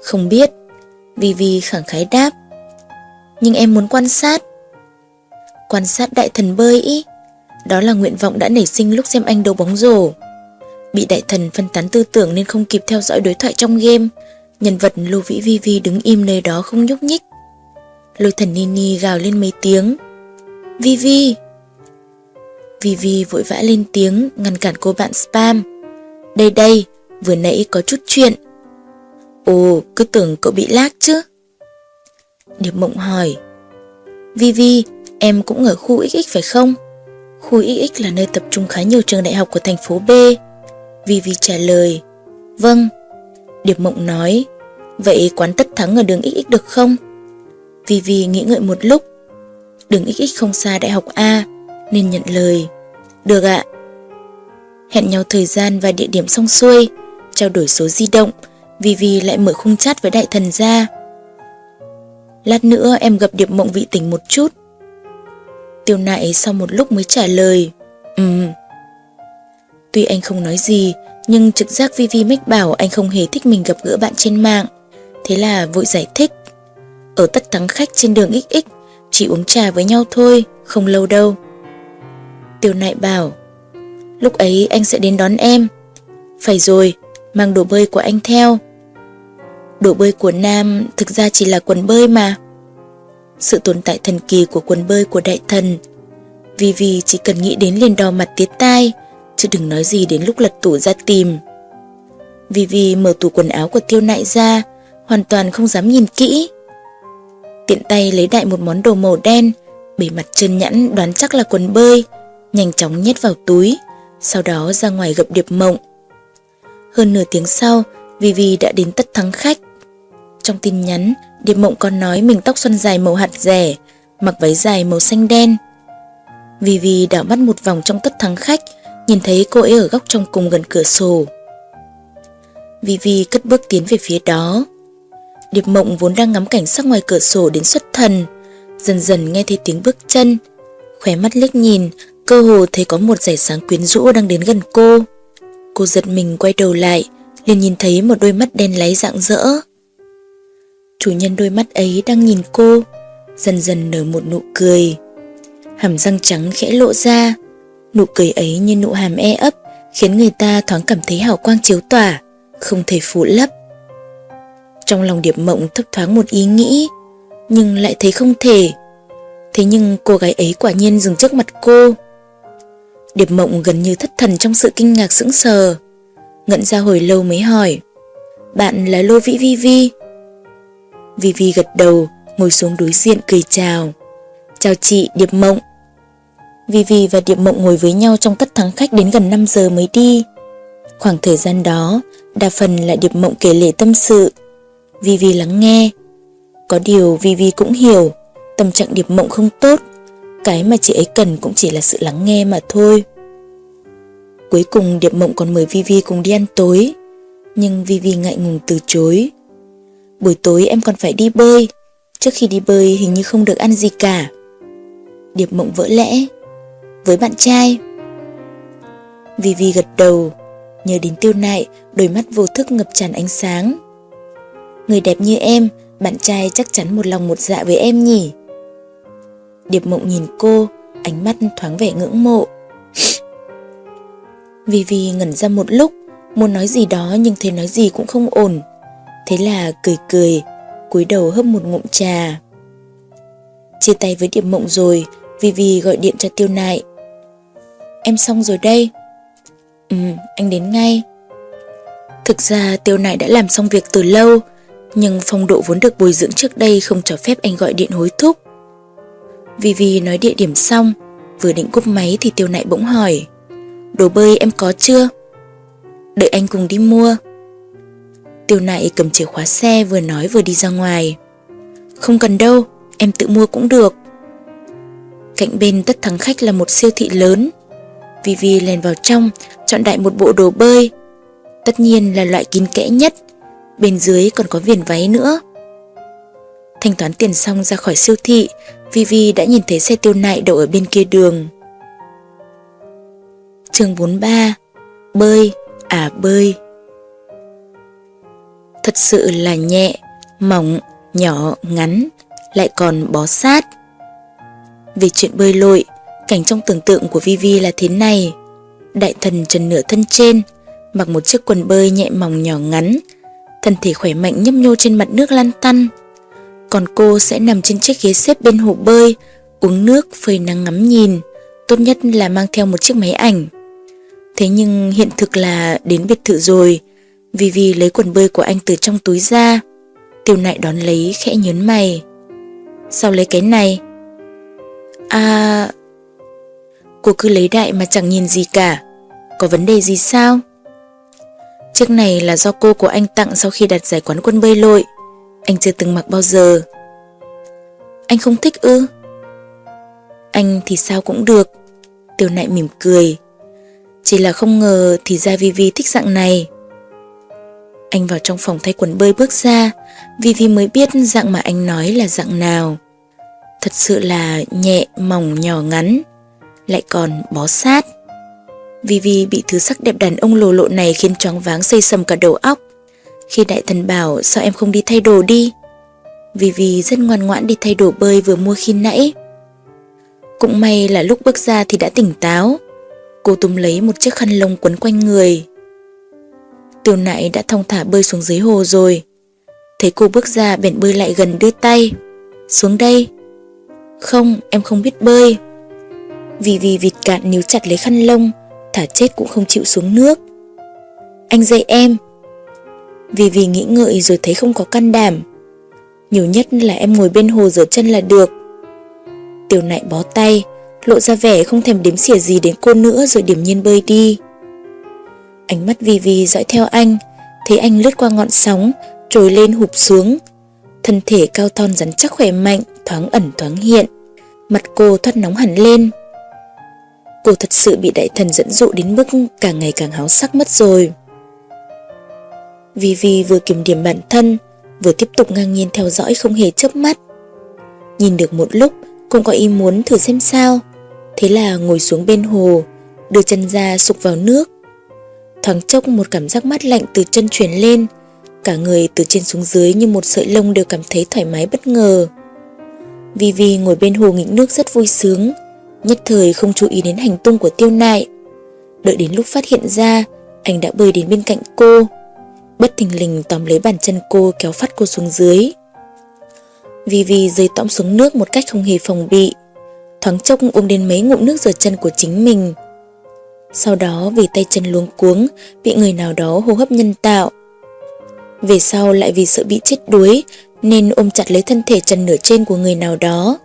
A: Không biết. Vivi khẳng khái đáp. Nhưng em muốn quan sát. Quan sát đại thần bơi ý. Đó là nguyện vọng đã nảy sinh lúc xem anh đấu bóng rổ. Bị đại thần phân tán tư tưởng nên không kịp theo dõi đối thoại trong game. Nhân vật Lưu Vĩ Vi Vi đứng im nơi đó không nhúc nhích. Lôi thần Nini gào lên mấy tiếng. Vi Vi! Vi Vi vội vã lên tiếng ngăn cản cô bạn spam. Đây đây, vừa nãy có chút chuyện. Ồ, cứ tưởng cậu bị lag chứ. Điệp mộng hỏi. Vi Vi, em cũng ở khu XX phải không? Khu XX là nơi tập trung khá nhiều trường đại học của thành phố B. Vivi trả lời. Vâng. Điệp mộng nói. Vậy quán tất thắng ở đường XX được không? Vivi nghĩ ngợi một lúc. Đường XX không xa đại học A, nên nhận lời. Được ạ. Hẹn nhau thời gian và địa điểm xong xuôi, trao đổi số di động, Vivi lại mở khung chat với đại thần ra. Lát nữa em gặp Điệp Mộng vị tỉnh một chút. Tiêu nại sau một lúc mới trả lời. Ừm. Tuy anh không nói gì, nhưng trực giác Vivi mách bảo anh không hề thích mình gặp gỡ bạn trên mạng. Thế là vội giải thích. Ở tất thắng khách trên đường XX, chỉ uống trà với nhau thôi, không lâu đâu. Tiêu nại bảo, lúc ấy anh sẽ đến đón em. Phải rồi, mang đồ bơi của anh theo. Đồ bơi của Nam thực ra chỉ là quần bơi mà. Sự tồn tại thần kỳ của quần bơi của đại thần. Vì vì chỉ cần nghĩ đến liền đỏ mặt tiết tai, chứ đừng nói gì đến lúc lật tủ ra tìm. Vivi mở tủ quần áo của tiêu nại ra, hoàn toàn không dám nhìn kỹ. Tiện tay lấy đại một món đồ màu đen, bề mặt trơn nhẵn đoán chắc là quần bơi, nhanh chóng nhét vào túi, sau đó ra ngoài gặp điệp mộng. Hơn nửa tiếng sau, Vivi đã đến tất thắng khách. Trong tin nhắn, Điệp Mộng còn nói mình tóc xuân dài màu hạt rẻ, mặc váy dài màu xanh đen. Vivi đảo mắt một vòng trong tất thắng khách, nhìn thấy cô ấy ở góc trong cùng gần cửa sổ. Vivi cất bước tiến về phía đó. Điệp Mộng vốn đang ngắm cảnh sắc ngoài cửa sổ đến xuất thần, dần dần nghe thấy tiếng bước chân, khóe mắt liếc nhìn, cơ hồ thấy có một dải sáng quyến rũ đang đến gần cô. Cô giật mình quay đầu lại, liền nhìn thấy một đôi mắt đen láy rạng rỡ. Chủ nhân đôi mắt ấy đang nhìn cô, dần dần nở một nụ cười. Hàm răng trắng khẽ lộ ra, nụ cười ấy như nụ hàm e ấp, khiến người ta thoáng cảm thấy hào quang chiếu tỏa, không thể phủ lấp. Trong lòng Điệp Mộng thấp thoáng một ý nghĩ, nhưng lại thấy không thể. Thế nhưng cô gái ấy quả nhiên dừng trước mặt cô. Điệp Mộng gần như thất thần trong sự kinh ngạc sững sờ. Ngận ra hồi lâu mới hỏi, bạn là Lô Vĩ Vi Vi. Vi Vi gật đầu, ngồi xuống đối diện cười chào. Chào chị Điệp Mộng. Vivi và Điệp Mộng ngồi với nhau trong tất thắng khách đến gần 5 giờ mới đi. Khoảng thời gian đó, đa phần là Điệp Mộng kể lể tâm sự. Vivi lắng nghe. Có điều Vivi cũng hiểu, tâm trạng Điệp Mộng không tốt. Cái mà chị ấy cần cũng chỉ là sự lắng nghe mà thôi. Cuối cùng Điệp Mộng còn mời Vivi cùng đi ăn tối. Nhưng Vivi ngại ngùng từ chối. Buổi tối em còn phải đi bơi. Trước khi đi bơi hình như không được ăn gì cả. Điệp Mộng vỡ lẽ. Với bạn trai. Vi Vi gật đầu. Nhớ đến tiêu nại, đôi mắt vô thức ngập tràn ánh sáng. Người đẹp như em, bạn trai chắc chắn một lòng một dạ với em nhỉ. Điệp Mộng nhìn cô, ánh mắt thoáng vẻ ngưỡng mộ. Vivi ngẩn ra một lúc, muốn nói gì đó nhưng thấy nói gì cũng không ổn. Thế là cười cười, cúi đầu hấp một ngụm trà. Chia tay với Điệp Mộng rồi, Vivi gọi điện cho Tiêu Nại. Em xong rồi đây. Ừ, anh đến ngay. Thực ra Tiêu Nại đã làm xong việc từ lâu, nhưng phong độ vốn được bồi dưỡng trước đây không cho phép anh gọi điện hối thúc. Vivi nói địa điểm xong, vừa định cúp máy thì Tiêu Nại bỗng hỏi. Đồ bơi em có chưa? Đợi anh cùng đi mua. Tiêu nại cầm chìa khóa xe vừa nói vừa đi ra ngoài. Không cần đâu, em tự mua cũng được. Cạnh bên tất thắng khách là một siêu thị lớn. Vivi lên vào trong, chọn đại một bộ đồ bơi. Tất nhiên là loại kín kẽ nhất, bên dưới còn có viền váy nữa. Thanh toán tiền xong ra khỏi siêu thị, Vivi đã nhìn thấy xe tiêu nại đậu ở bên kia đường chương 43 Bơi, à bơi Thật sự là nhẹ, mỏng, nhỏ, ngắn, lại còn bó sát. Về chuyện bơi lội, cảnh trong tưởng tượng của Vivi là thế này. Đại thần trần nửa thân trên, mặc một chiếc quần bơi nhẹ mỏng nhỏ ngắn, thân thể khỏe mạnh nhấp nhô trên mặt nước lan tăn. Còn cô sẽ nằm trên chiếc ghế xếp bên hồ bơi, uống nước, phơi nắng ngắm nhìn, tốt nhất là mang theo một chiếc máy ảnh. Thế nhưng hiện thực là đến biệt thự rồi, Vivi lấy quần bơi của anh từ trong túi ra. Tiêu nại đón lấy khẽ nhớn mày. Sao lấy cái này? À... Cô cứ lấy đại mà chẳng nhìn gì cả. Có vấn đề gì sao? Chiếc này là do cô của anh tặng sau khi đặt giải quán quân bơi lội. Anh chưa từng mặc bao giờ. Anh không thích ư? Anh thì sao cũng được. tiểu nại mỉm cười. Chỉ là không ngờ thì ra Vivi thích dạng này. Anh vào trong phòng thay quần bơi bước ra, Vivi mới biết dạng mà anh nói là dạng nào. Thật sự là nhẹ, mỏng, nhỏ ngắn, lại còn bó sát. Vivi bị thứ sắc đẹp đàn ông lồ lộ này khiến choáng váng xây sầm cả đầu óc. Khi đại thần bảo sao em không đi thay đồ đi? Vivi rất ngoan ngoãn đi thay đồ bơi vừa mua khi nãy. Cũng may là lúc bước ra thì đã tỉnh táo. Cô túm lấy một chiếc khăn lông quấn quanh người. Tiêu nại đã thong thả bơi xuống dưới hồ rồi. Thấy cô bước ra bèn bơi lại gần đưa tay. Xuống đây. Không, em không biết bơi. Vì vì vịt cạn níu chặt lấy khăn lông, thả chết cũng không chịu xuống nước. Anh dạy em. Vì vì nghĩ ngợi rồi thấy không có can đảm. Nhiều nhất là em ngồi bên hồ rửa chân là được. Tiểu nại bó tay, lộ ra vẻ không thèm đếm xỉa gì đến cô nữa rồi điểm nhiên bơi đi. Ánh mắt vì vì dõi theo anh, thấy anh lướt qua ngọn sóng, trồi lên hụp xuống. Thân thể cao thon rắn chắc khỏe mạnh, thoáng ẩn thoáng hiện. Mặt cô thoát nóng hẳn lên. Cô thật sự bị đại thần dẫn dụ đến mức càng ngày càng háo sắc mất rồi. Vivi vừa kiểm điểm bản thân, vừa tiếp tục ngang nhiên theo dõi không hề chớp mắt. Nhìn được một lúc, cũng có ý muốn thử xem sao. Thế là ngồi xuống bên hồ, đưa chân ra sụp vào nước. Thoáng chốc một cảm giác mát lạnh từ chân truyền lên, cả người từ trên xuống dưới như một sợi lông đều cảm thấy thoải mái bất ngờ. Vivi ngồi bên hồ nghịch nước rất vui sướng, nhất thời không chú ý đến hành tung của tiêu nại. Đợi đến lúc phát hiện ra, anh đã bơi đến bên cạnh cô. Bất thình lình tóm lấy bàn chân cô kéo phát cô xuống dưới. Vivi rơi tõm xuống nước một cách không hề phòng bị. Thoáng chốc ôm đến mấy ngụm nước rửa chân của chính mình. Sau đó vì tay chân luống cuống, bị người nào đó hô hấp nhân tạo. Về sau lại vì sợ bị chết đuối, nên ôm chặt lấy thân thể chân nửa trên của người nào đó.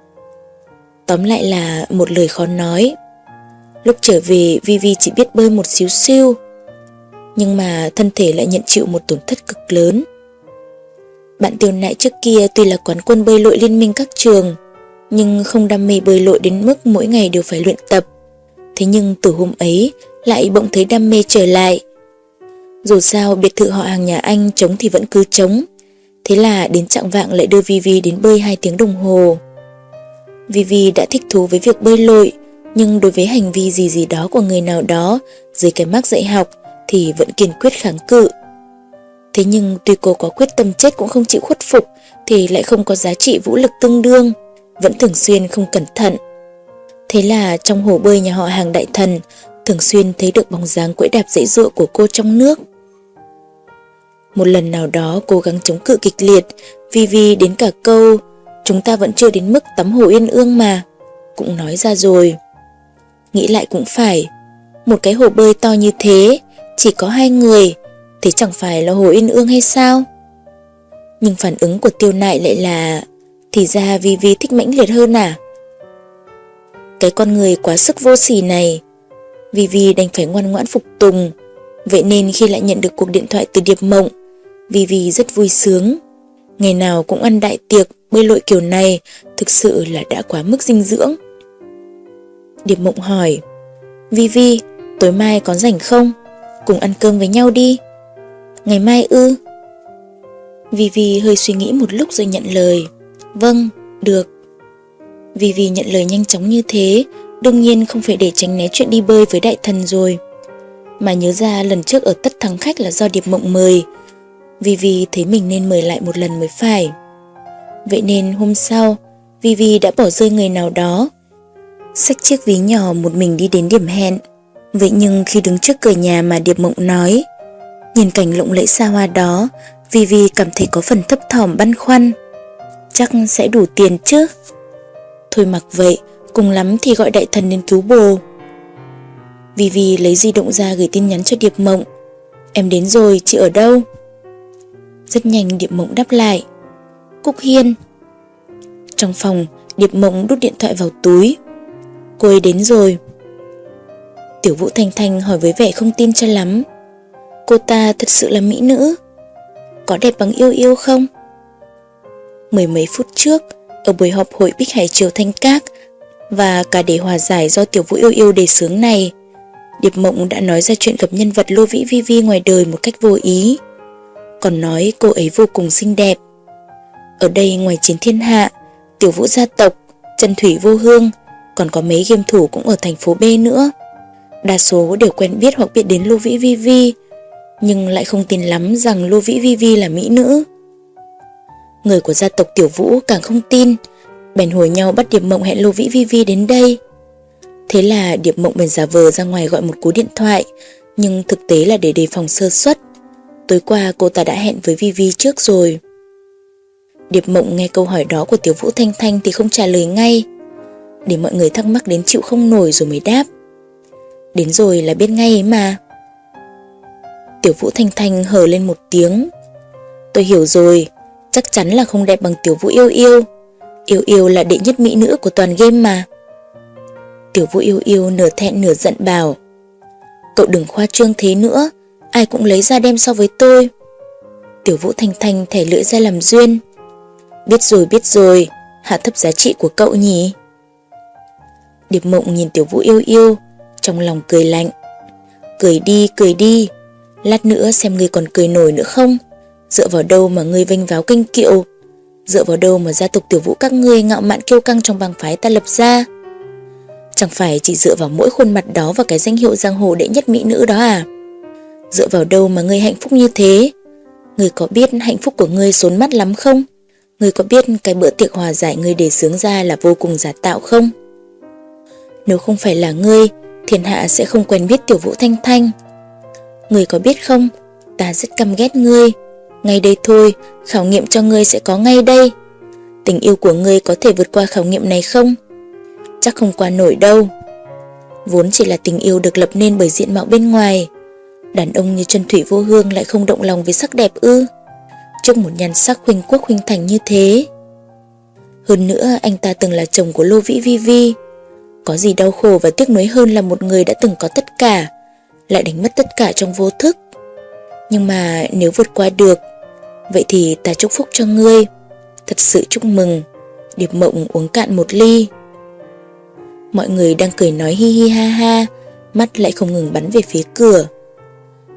A: Tóm lại là một lời khó nói. Lúc trở về, Vivi chỉ biết bơi một xíu xiu, nhưng mà thân thể lại nhận chịu một tổn thất cực lớn. Bạn tiêu nại trước kia tuy là quán quân bơi lội liên minh các trường, nhưng không đam mê bơi lội đến mức mỗi ngày đều phải luyện tập. Thế nhưng từ hôm ấy lại bỗng thấy đam mê trở lại. Dù sao biệt thự họ hàng nhà anh chống thì vẫn cứ chống. Thế là đến trạng vạng lại đưa Vivi đến bơi 2 tiếng đồng hồ. Vivi đã thích thú với việc bơi lội, nhưng đối với hành vi gì gì đó của người nào đó dưới cái mác dạy học thì vẫn kiên quyết kháng cự. Thế nhưng tuy cô có quyết tâm chết cũng không chịu khuất phục thì lại không có giá trị vũ lực tương đương, vẫn thường xuyên không cẩn thận. Thế là trong hồ bơi nhà họ hàng đại thần, thường xuyên thấy được bóng dáng quẫy đạp dãy dụa của cô trong nước. Một lần nào đó cố gắng chống cự kịch liệt, Vivi đến cả câu, chúng ta vẫn chưa đến mức tắm hồ yên ương mà, cũng nói ra rồi. Nghĩ lại cũng phải, một cái hồ bơi to như thế, chỉ có hai người, thế chẳng phải là hồ yên ương hay sao? Nhưng phản ứng của tiêu nại lại là, thì ra Vivi thích mãnh liệt hơn à? Cái con người quá sức vô sỉ này, Vivi đành phải ngoan ngoãn phục tùng, vậy nên khi lại nhận được cuộc điện thoại từ Điệp Mộng, Vivi rất vui sướng. Ngày nào cũng ăn đại tiệc, bơi lội kiểu này thực sự là đã quá mức dinh dưỡng. Điệp Mộng hỏi, Vivi, tối mai có rảnh không? Cùng ăn cơm với nhau đi. Ngày mai ư? Vivi hơi suy nghĩ một lúc rồi nhận lời. Vâng, được. Vivi nhận lời nhanh chóng như thế, đương nhiên không phải để tránh né chuyện đi bơi với đại thần rồi. Mà nhớ ra lần trước ở tất thắng khách là do Điệp Mộng mời, Vivi thấy mình nên mời lại một lần mới phải. Vậy nên hôm sau, Vivi đã bỏ rơi người nào đó. Xách chiếc ví nhỏ một mình đi đến điểm hẹn. Vậy nhưng khi đứng trước cửa nhà mà Điệp Mộng nói, nhìn cảnh lộng lẫy xa hoa đó, Vivi cảm thấy có phần thấp thỏm băn khoăn. Chắc sẽ đủ tiền chứ? Thôi mặc vậy, cùng lắm thì gọi đại thần đến cứu bồ. Vivi lấy di động ra gửi tin nhắn cho Điệp Mộng. Em đến rồi, chị ở đâu? Rất nhanh Điệp Mộng đáp lại. Cúc Hiên. Trong phòng, Điệp Mộng đút điện thoại vào túi. Cô ấy đến rồi. Tiểu Vũ Thanh Thanh hỏi với vẻ không tin cho lắm. Cô ta thật sự là mỹ nữ. Có đẹp bằng yêu yêu không? Mười mấy phút trước, Ở buổi họp hội Bích Hải Triều Thanh Các Và cả để hòa giải do Tiểu Vũ yêu yêu đề sướng này, Điệp Mộng đã nói ra chuyện gặp nhân vật Lô Vĩ Vi Vi ngoài đời một cách vô ý còn nói cô ấy vô cùng xinh đẹp. Ở đây ngoài chiến thiên hạ, tiểu vũ gia tộc, chân thủy vô hương, còn có mấy game thủ cũng ở thành phố B nữa. Đa số đều quen biết hoặc biết đến Lô Vĩ Vi Vi, nhưng lại không tin lắm rằng Lô Vĩ Vi Vi là mỹ nữ. Người của gia tộc Tiểu Vũ càng không tin, bèn hồi nhau bắt Điệp Mộng hẹn Lô Vĩ Vi Vi đến đây. Thế là Điệp Mộng bèn giả vờ ra ngoài gọi một cú điện thoại, nhưng thực tế là để đề phòng sơ suất. Tối qua cô ta đã hẹn với Vivi trước rồi. Điệp Mộng nghe câu hỏi đó của Tiểu Vũ Thanh Thanh thì không trả lời ngay. Để mọi người thắc mắc đến chịu không nổi rồi mới đáp. Đến rồi là biết ngay ấy mà. Tiểu Vũ Thanh Thanh hờ lên một tiếng. Tôi hiểu rồi, chắc chắn là không đẹp bằng Tiểu Vũ Yêu Yêu. Yêu Yêu là đệ nhất mỹ nữ của toàn game mà. Tiểu Vũ Yêu Yêu nửa thẹn nửa giận bảo. Cậu đừng khoa trương thế nữa, ai cũng lấy ra đem so với tôi. Tiểu Vũ Thanh Thanh thẻ lưỡi ra làm duyên. Biết rồi, biết rồi, hạ thấp giá trị của cậu nhỉ? Điệp Mộng nhìn Tiểu Vũ yêu yêu, trong lòng cười lạnh. Cười đi, cười đi, lát nữa xem ngươi còn cười nổi nữa không? Dựa vào đâu mà ngươi vênh váo kênh kiệu? Dựa vào đâu mà gia tộc Tiểu Vũ các ngươi ngạo mạn kiêu căng trong bang phái ta lập ra? Chẳng phải chỉ dựa vào mỗi khuôn mặt đó và cái danh hiệu giang hồ đệ nhất mỹ nữ đó à? Dựa vào đâu mà ngươi hạnh phúc như thế? Ngươi có biết hạnh phúc của ngươi xốn mắt lắm không? Ngươi có biết cái bữa tiệc hòa giải ngươi để sướng ra là vô cùng giả tạo không? Nếu không phải là ngươi, thiên hạ sẽ không quen biết tiểu vũ thanh thanh. Ngươi có biết không, ta rất căm ghét ngươi. Ngay đây thôi, khảo nghiệm cho ngươi sẽ có ngay đây. Tình yêu của ngươi có thể vượt qua khảo nghiệm này không? Chắc không qua nổi đâu. Vốn chỉ là tình yêu được lập nên bởi diện mạo bên ngoài. Đàn ông như Trần Thủy Vô Hương lại không động lòng với sắc đẹp ư. Trước một nhan sắc huynh quốc huynh thành như thế. Hơn nữa anh ta từng là chồng của Lô Vĩ Vi Vi. Có gì đau khổ và tiếc nuối hơn là một người đã từng có tất cả, lại đánh mất tất cả trong vô thức. Nhưng mà nếu vượt qua được, vậy thì ta chúc phúc cho ngươi. Thật sự chúc mừng. Điệp mộng uống cạn một ly. Mọi người đang cười nói hi hi ha ha, mắt lại không ngừng bắn về phía cửa.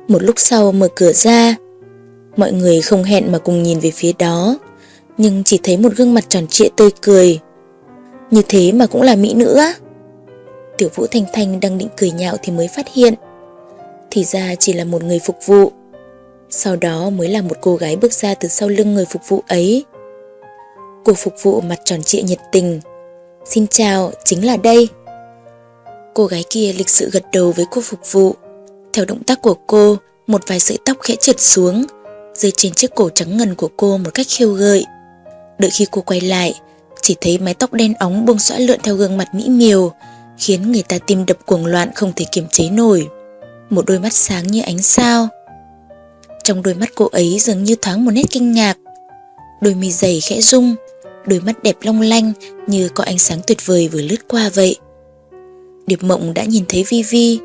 A: Một lúc sau mở cửa ra, mọi người không hẹn mà cùng nhìn về phía đó, nhưng chỉ thấy một gương mặt tròn trịa tươi cười. Như thế mà cũng là mỹ nữ á? Tiểu Vũ Thanh Thanh đang định cười nhạo thì mới phát hiện. Thì ra chỉ là một người phục vụ. Sau đó mới là một cô gái bước ra từ sau lưng người phục vụ ấy. Cô phục vụ mặt tròn trịa nhiệt tình. Xin chào, chính là đây. Cô gái kia lịch sự gật đầu với cô phục vụ. Theo động tác của cô, một vài sợi tóc khẽ trượt xuống, rơi trên chiếc cổ trắng ngần của cô một cách khiêu gợi. Đợi khi cô quay lại, chỉ thấy mái tóc đen óng buông xõa lượn theo gương mặt mỹ miều, khiến người ta tim đập cuồng loạn không thể kiềm chế nổi. Một đôi mắt sáng như ánh sao. Trong đôi mắt cô ấy dường như thoáng một nét kinh ngạc. Đôi mi dày khẽ rung, đôi mắt đẹp long lanh như có ánh sáng tuyệt vời vừa lướt qua vậy. Điệp mộng đã nhìn thấy Vi Vi,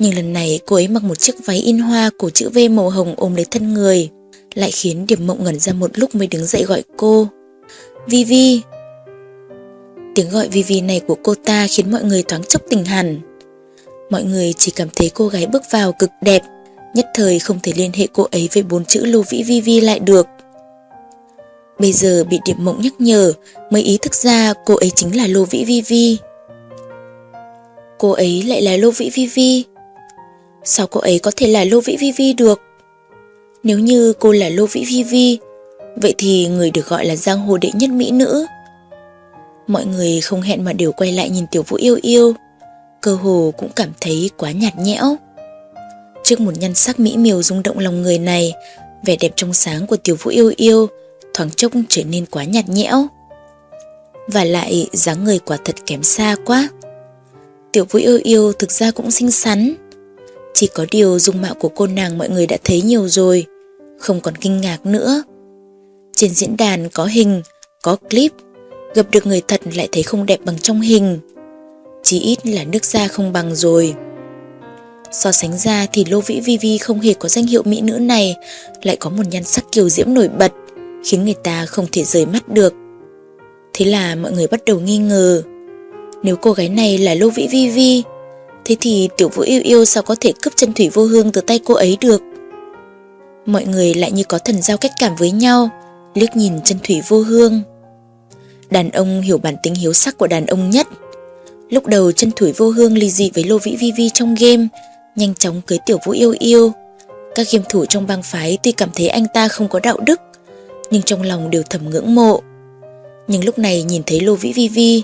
A: nhưng lần này cô ấy mặc một chiếc váy in hoa cổ chữ V màu hồng ôm lấy thân người, lại khiến Điệp mộng ngẩn ra một lúc mới đứng dậy gọi cô. Vi Vi! Tiếng gọi Vi Vi này của cô ta khiến mọi người thoáng chốc tình hẳn. Mọi người chỉ cảm thấy cô gái bước vào cực đẹp, nhất thời không thể liên hệ cô ấy với bốn chữ Lô Vĩ Vi Vi lại được. Bây giờ bị Điệp Mộng nhắc nhở mới ý thức ra cô ấy chính là Lô Vĩ Vi Vi. Cô ấy lại là Lô Vĩ Vi Vi. Sao cô ấy có thể là Lô Vĩ Vi Vi được? Nếu như cô là Lô Vĩ Vi Vi, vậy thì người được gọi là giang hồ đệ nhất mỹ nữ. Mọi người không hẹn mà đều quay lại nhìn Tiểu Vũ yêu yêu, cơ hồ cũng cảm thấy quá nhạt nhẽo. Trước một nhân sắc mỹ miều rung động lòng người này, vẻ đẹp trong sáng của Tiểu Vũ yêu yêu thoáng chốc trở nên quá nhạt nhẽo. Và lại dáng người quả thật kém xa quá. Tiểu Vũ yêu yêu thực ra cũng xinh xắn. Chỉ có điều dung mạo của cô nàng mọi người đã thấy nhiều rồi, không còn kinh ngạc nữa. Trên diễn đàn có hình, có clip, gặp được người thật lại thấy không đẹp bằng trong hình. Chỉ ít là nước da không bằng rồi. So sánh ra thì Lô Vĩ Vi Vi không hề có danh hiệu mỹ nữ này, lại có một nhan sắc kiều diễm nổi bật, khiến người ta không thể rời mắt được. Thế là mọi người bắt đầu nghi ngờ. Nếu cô gái này là Lô Vĩ Vi Vi, thế thì Tiểu Vũ Yêu Yêu sao có thể cướp chân thủy vô hương từ tay cô ấy được? Mọi người lại như có thần giao cách cảm với nhau, liếc nhìn chân thủy vô hương. Đàn ông hiểu bản tính hiếu sắc của đàn ông nhất. Lúc đầu chân thủy vô hương ly dị với Lô Vĩ Vi Vi trong game, nhanh chóng cưới Tiểu Vũ Yêu Yêu. Các game thủ trong bang phái tuy cảm thấy anh ta không có đạo đức, nhưng trong lòng đều thầm ngưỡng mộ. Nhưng lúc này nhìn thấy Lô Vĩ Vi Vi,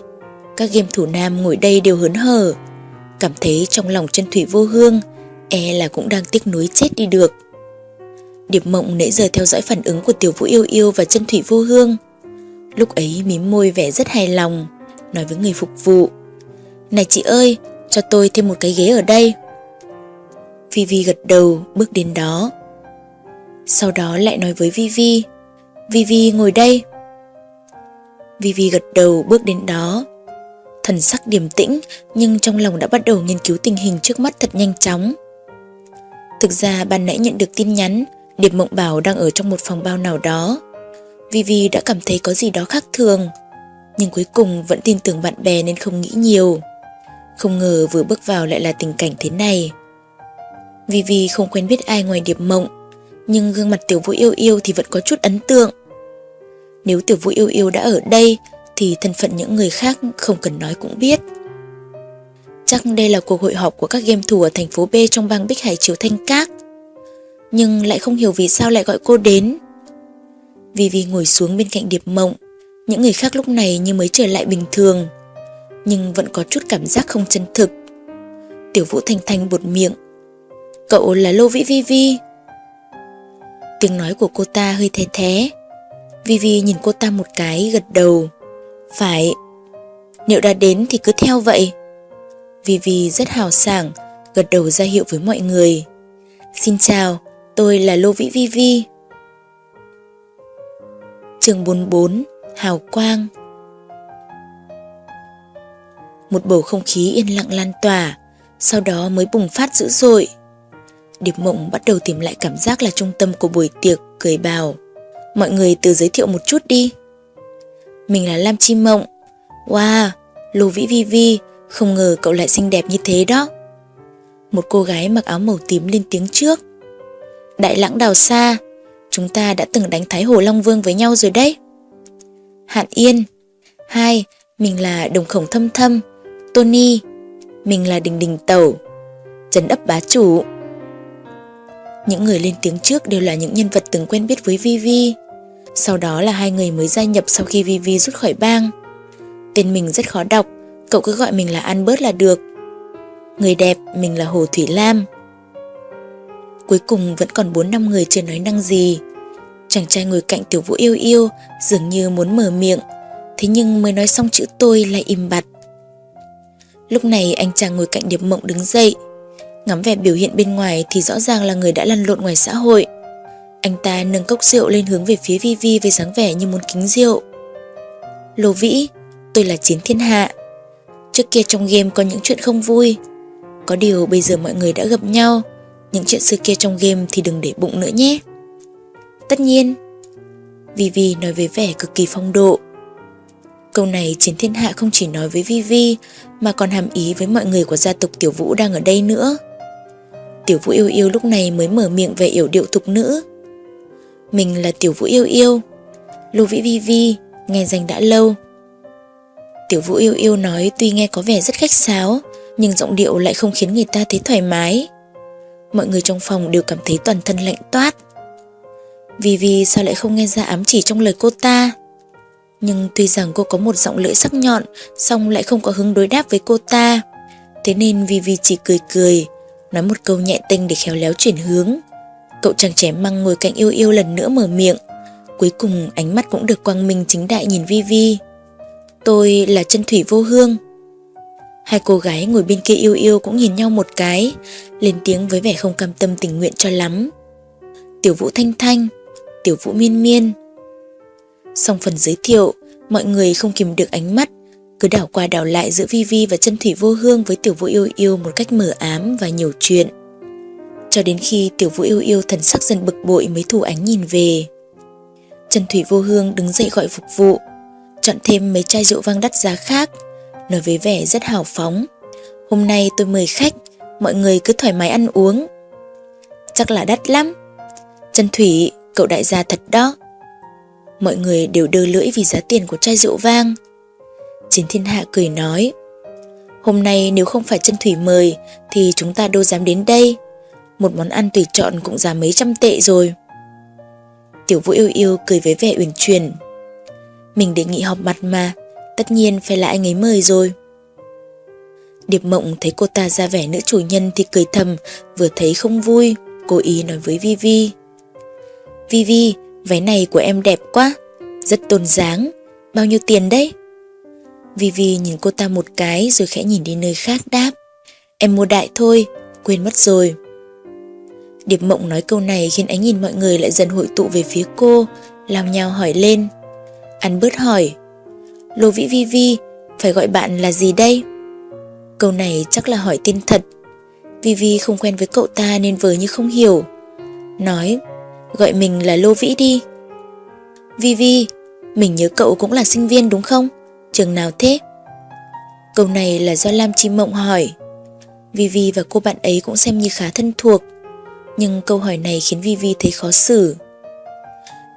A: các game thủ nam ngồi đây đều hớn hở, cảm thấy trong lòng chân thủy vô hương, e là cũng đang tiếc nuối chết đi được. Điệp mộng nãy giờ theo dõi phản ứng của tiểu vũ yêu yêu và chân thủy vô hương. Lúc ấy mím môi vẻ rất hài lòng, nói với người phục vụ. Này chị ơi, cho tôi thêm một cái ghế ở đây. Vi Vi gật đầu, bước đến đó. Sau đó lại nói với Vi Vi. Vi Vi ngồi đây. Vi Vi gật đầu bước đến đó. Thần sắc điềm tĩnh nhưng trong lòng đã bắt đầu nghiên cứu tình hình trước mắt thật nhanh chóng. Thực ra ban nãy nhận được tin nhắn Điệp Mộng Bảo đang ở trong một phòng bao nào đó. Vivi đã cảm thấy có gì đó khác thường, nhưng cuối cùng vẫn tin tưởng bạn bè nên không nghĩ nhiều. Không ngờ vừa bước vào lại là tình cảnh thế này. Vivi không quen biết ai ngoài Điệp Mộng, nhưng gương mặt Tiểu Vũ Yêu Yêu thì vẫn có chút ấn tượng. Nếu Tiểu Vũ Yêu Yêu đã ở đây thì thân phận những người khác không cần nói cũng biết. Chắc đây là cuộc hội họp của các game thủ ở thành phố B trong bang Bích Hải Triều Thanh Các. Nhưng lại không hiểu vì sao lại gọi cô đến. Vivi ngồi xuống bên cạnh Điệp Mộng, những người khác lúc này như mới trở lại bình thường, nhưng vẫn có chút cảm giác không chân thực. Tiểu Vũ Thanh Thanh bột miệng. Cậu là Lô Vĩ Vivi. Tiếng nói của cô ta hơi thé thé. Vivi nhìn cô ta một cái gật đầu. Phải, nếu đã đến thì cứ theo vậy. Vivi rất hào sảng, gật đầu ra hiệu với mọi người. Xin chào, tôi là Lô Vĩ Vivi. Trường 44, Hào Quang Một bầu không khí yên lặng lan tỏa, sau đó mới bùng phát dữ dội. Điệp mộng bắt đầu tìm lại cảm giác là trung tâm của buổi tiệc, cười bảo. Mọi người tự giới thiệu một chút đi. Mình là Lam Chi Mộng. Wow, Lô Vĩ Vi Vi, không ngờ cậu lại xinh đẹp như thế đó. Một cô gái mặc áo màu tím lên tiếng trước. Đại lãng đào xa, chúng ta đã từng đánh Thái Hồ Long Vương với nhau rồi đấy. Hạn Yên. Hai, mình là Đồng Khổng Thâm Thâm. Tony. Mình là Đình Đình Tẩu. Trấn ấp bá chủ. Những người lên tiếng trước đều là những nhân vật từng quen biết với Vivi. Sau đó là hai người mới gia nhập sau khi Vivi rút khỏi bang. Tên mình rất khó đọc, cậu cứ gọi mình là Albert là được. Người đẹp, mình là Hồ Thủy Lam. Cuối cùng vẫn còn 4 năm người chưa nói năng gì. Chàng trai ngồi cạnh tiểu vũ yêu yêu dường như muốn mở miệng, thế nhưng mới nói xong chữ tôi lại im bặt. Lúc này anh chàng ngồi cạnh Điệp Mộng đứng dậy, ngắm vẻ biểu hiện bên ngoài thì rõ ràng là người đã lăn lộn ngoài xã hội. Anh ta nâng cốc rượu lên hướng về phía Vi Vi với dáng vẻ như muốn kính rượu. Lô Vĩ, tôi là Chiến Thiên Hạ. Trước kia trong game có những chuyện không vui. Có điều bây giờ mọi người đã gặp nhau, những chuyện xưa kia trong game thì đừng để bụng nữa nhé. Tất nhiên, Vivi nói với vẻ cực kỳ phong độ. Câu này Chiến Thiên Hạ không chỉ nói với Vivi mà còn hàm ý với mọi người của gia tộc Tiểu Vũ đang ở đây nữa. Tiểu Vũ yêu yêu lúc này mới mở miệng về yểu điệu thục nữ. Mình là Tiểu Vũ yêu yêu, lưu Vĩ Vi Vi, nghe danh đã lâu. Tiểu Vũ yêu yêu nói tuy nghe có vẻ rất khách sáo, nhưng giọng điệu lại không khiến người ta thấy thoải mái. Mọi người trong phòng đều cảm thấy toàn thân lạnh toát. Vì vì sao lại không nghe ra ám chỉ trong lời cô ta? Nhưng tuy rằng cô có một giọng lưỡi sắc nhọn, song lại không có hứng đối đáp với cô ta. Thế nên Vivi chỉ cười cười, nói một câu nhẹ tinh để khéo léo chuyển hướng. Cậu chàng trẻ măng ngồi cạnh yêu yêu lần nữa mở miệng. Cuối cùng ánh mắt cũng được quang minh chính đại nhìn Vi Vi. Tôi là chân thủy vô hương. Hai cô gái ngồi bên kia yêu yêu cũng nhìn nhau một cái, lên tiếng với vẻ không cam tâm tình nguyện cho lắm. Tiểu vũ thanh thanh, tiểu vũ miên miên. Xong phần giới thiệu, mọi người không kìm được ánh mắt, cứ đảo qua đảo lại giữa Vi Vi và chân thủy vô hương với tiểu vũ yêu yêu một cách mở ám và nhiều chuyện cho đến khi tiểu vũ yêu yêu thần sắc dần bực bội mới thủ ánh nhìn về. Trần Thủy Vô Hương đứng dậy gọi phục vụ, chọn thêm mấy chai rượu vang đắt giá khác, nói với vẻ rất hào phóng. Hôm nay tôi mời khách, mọi người cứ thoải mái ăn uống. Chắc là đắt lắm. Trần Thủy, cậu đại gia thật đó. Mọi người đều đơ lưỡi vì giá tiền của chai rượu vang. Chiến thiên hạ cười nói, hôm nay nếu không phải chân Thủy mời thì chúng ta đâu dám đến đây một món ăn tùy chọn cũng giá mấy trăm tệ rồi. Tiểu vũ yêu yêu cười với vẻ uyển chuyển. Mình đề nghị họp mặt mà, tất nhiên phải là anh ấy mời rồi. Điệp mộng thấy cô ta ra vẻ nữ chủ nhân thì cười thầm, vừa thấy không vui, cố ý nói với Vivi. Vivi, váy này của em đẹp quá, rất tôn dáng, bao nhiêu tiền đấy? Vivi nhìn cô ta một cái rồi khẽ nhìn đi nơi khác đáp. Em mua đại thôi, quên mất rồi. Điệp mộng nói câu này khiến ánh nhìn mọi người lại dần hội tụ về phía cô, lao nhau hỏi lên. Ăn bớt hỏi, Lô Vĩ Vi Vi, phải gọi bạn là gì đây? Câu này chắc là hỏi tên thật. Vi Vi không quen với cậu ta nên vờ như không hiểu. Nói, gọi mình là Lô Vĩ đi. Vivi, mình nhớ cậu cũng là sinh viên đúng không? Trường nào thế? Câu này là do Lam Chi Mộng hỏi. Vivi và cô bạn ấy cũng xem như khá thân thuộc, nhưng câu hỏi này khiến Vivi thấy khó xử.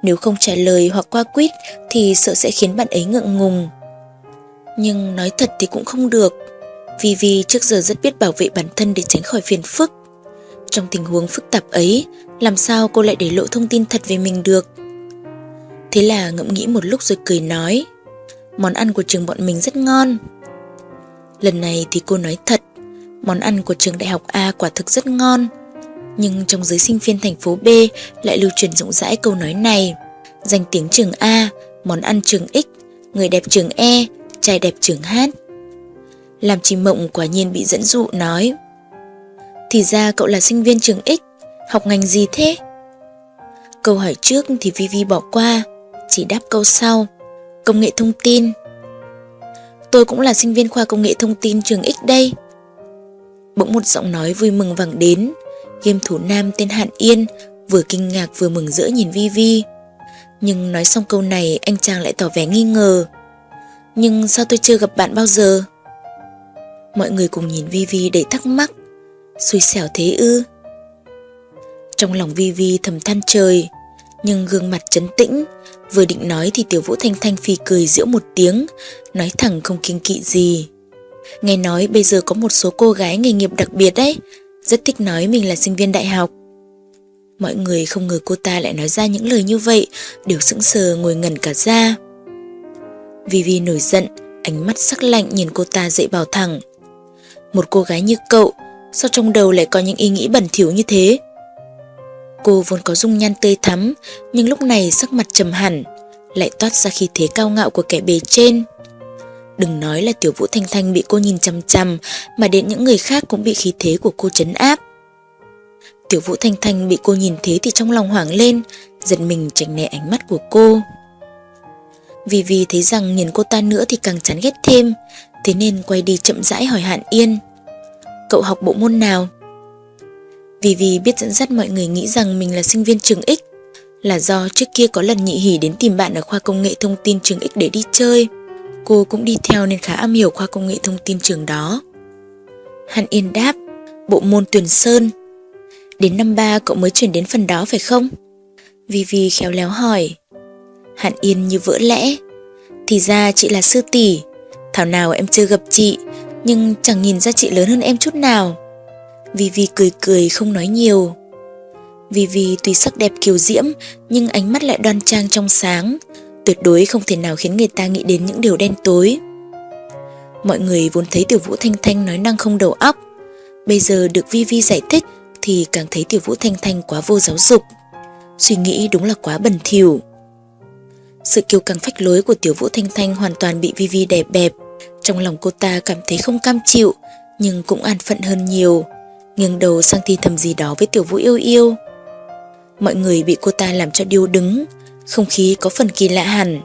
A: Nếu không trả lời hoặc qua quýt thì sợ sẽ khiến bạn ấy ngượng ngùng. Nhưng nói thật thì cũng không được. Vivi trước giờ rất biết bảo vệ bản thân để tránh khỏi phiền phức. Trong tình huống phức tạp ấy, làm sao cô lại để lộ thông tin thật về mình được? Thế là ngẫm nghĩ một lúc rồi cười nói Món ăn của trường bọn mình rất ngon Lần này thì cô nói thật Món ăn của trường đại học A quả thực rất ngon nhưng trong giới sinh viên thành phố B lại lưu truyền rộng rãi câu nói này Danh tiếng trường A, món ăn trường X, người đẹp trường E, trai đẹp trường H Làm chị Mộng quả nhiên bị dẫn dụ nói Thì ra cậu là sinh viên trường X, học ngành gì thế? Câu hỏi trước thì Vivi bỏ qua chỉ đáp câu sau. Công nghệ thông tin. Tôi cũng là sinh viên khoa công nghệ thông tin trường X đây. Bỗng một giọng nói vui mừng vẳng đến. Kiêm thủ nam tên Hạn Yên vừa kinh ngạc vừa mừng rỡ nhìn Vi Vi. Nhưng nói xong câu này anh chàng lại tỏ vẻ nghi ngờ. Nhưng sao tôi chưa gặp bạn bao giờ? Mọi người cùng nhìn Vi Vi đầy thắc mắc. Xui xẻo thế ư? Trong lòng Vi Vi thầm than trời, nhưng gương mặt trấn tĩnh, vừa định nói thì tiểu vũ thanh thanh phi cười giễu một tiếng, nói thẳng không kiêng kỵ gì. Nghe nói bây giờ có một số cô gái nghề nghiệp đặc biệt đấy, rất thích nói mình là sinh viên đại học. Mọi người không ngờ cô ta lại nói ra những lời như vậy, đều sững sờ ngồi ngẩn cả ra. Vivi nổi giận, ánh mắt sắc lạnh nhìn cô ta dậy bảo thẳng. Một cô gái như cậu, sao trong đầu lại có những ý nghĩ bẩn thỉu như thế? Cô vốn có dung nhan tươi thắm, nhưng lúc này sắc mặt trầm hẳn, lại toát ra khí thế cao ngạo của kẻ bề trên. Đừng nói là tiểu vũ thanh thanh bị cô nhìn chăm chăm mà đến những người khác cũng bị khí thế của cô chấn áp. Tiểu vũ thanh thanh bị cô nhìn thế thì trong lòng hoảng lên, giật mình tránh né ánh mắt của cô. Vì vì thấy rằng nhìn cô ta nữa thì càng chán ghét thêm, thế nên quay đi chậm rãi hỏi Hạn Yên. Cậu học bộ môn nào? Vì vì biết dẫn dắt mọi người nghĩ rằng mình là sinh viên trường X là do trước kia có lần nhị hỉ đến tìm bạn ở khoa công nghệ thông tin trường X để đi chơi. Cô cũng đi theo nên khá am hiểu khoa công nghệ thông tin trường đó. Hàn Yên đáp, bộ môn tuyển sơn. Đến năm ba cậu mới chuyển đến phần đó phải không? Vì vì khéo léo hỏi. Hàn Yên như vỡ lẽ. Thì ra chị là sư tỷ, thảo nào em chưa gặp chị, nhưng chẳng nhìn ra chị lớn hơn em chút nào. Vì vì cười cười không nói nhiều. Vì vì tuy sắc đẹp kiều diễm nhưng ánh mắt lại đoan trang trong sáng, tuyệt đối không thể nào khiến người ta nghĩ đến những điều đen tối. Mọi người vốn thấy Tiểu Vũ Thanh Thanh nói năng không đầu óc, bây giờ được Vi Vi giải thích thì càng thấy Tiểu Vũ Thanh Thanh quá vô giáo dục. Suy nghĩ đúng là quá bẩn thỉu. Sự kiêu căng phách lối của Tiểu Vũ Thanh Thanh hoàn toàn bị Vi Vi đè bẹp. Trong lòng cô ta cảm thấy không cam chịu, nhưng cũng an phận hơn nhiều nghiêng đầu sang thi thầm gì đó với tiểu vũ yêu yêu. Mọi người bị cô ta làm cho điêu đứng, không khí có phần kỳ lạ hẳn.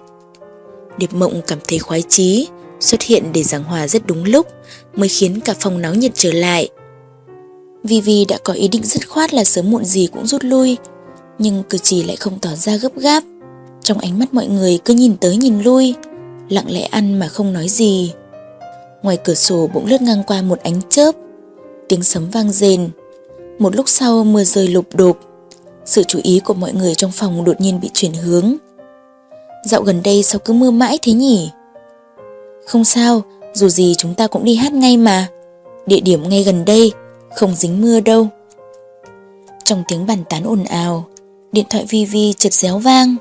A: Điệp mộng cảm thấy khoái chí, xuất hiện để giảng hòa rất đúng lúc, mới khiến cả phòng náo nhiệt trở lại. Vivi đã có ý định dứt khoát là sớm muộn gì cũng rút lui, nhưng cử chỉ lại không tỏ ra gấp gáp. Trong ánh mắt mọi người cứ nhìn tới nhìn lui, lặng lẽ ăn mà không nói gì. Ngoài cửa sổ bỗng lướt ngang qua một ánh chớp, tiếng sấm vang rền. Một lúc sau mưa rơi lụp đục, sự chú ý của mọi người trong phòng đột nhiên bị chuyển hướng. Dạo gần đây sao cứ mưa mãi thế nhỉ? Không sao, dù gì chúng ta cũng đi hát ngay mà. Địa điểm ngay gần đây, không dính mưa đâu. Trong tiếng bàn tán ồn ào, điện thoại Vi Vi chợt réo vang.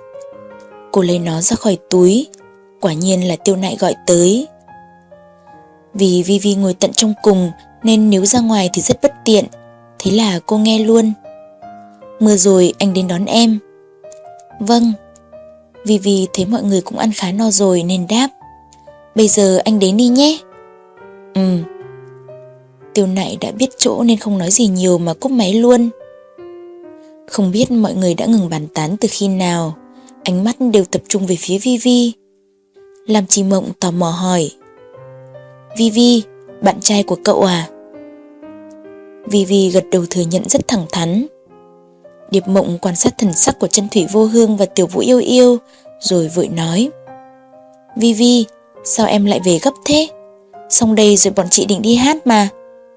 A: Cô lấy nó ra khỏi túi, quả nhiên là tiêu nại gọi tới. Vì Vi Vi ngồi tận trong cùng nên nếu ra ngoài thì rất bất tiện. Thế là cô nghe luôn. Mưa rồi anh đến đón em. Vâng. Vì vì thấy mọi người cũng ăn khá no rồi nên đáp. Bây giờ anh đến đi nhé. Ừ. Tiêu nại đã biết chỗ nên không nói gì nhiều mà cúp máy luôn. Không biết mọi người đã ngừng bàn tán từ khi nào, ánh mắt đều tập trung về phía Vi Vi. Làm chị Mộng tò mò hỏi. Vi Vi, bạn trai của cậu à? Vivi gật đầu thừa nhận rất thẳng thắn. Điệp mộng quan sát thần sắc của chân thủy vô hương và tiểu vũ yêu yêu, rồi vội nói. Vi Vi, sao em lại về gấp thế? Xong đây rồi bọn chị định đi hát mà,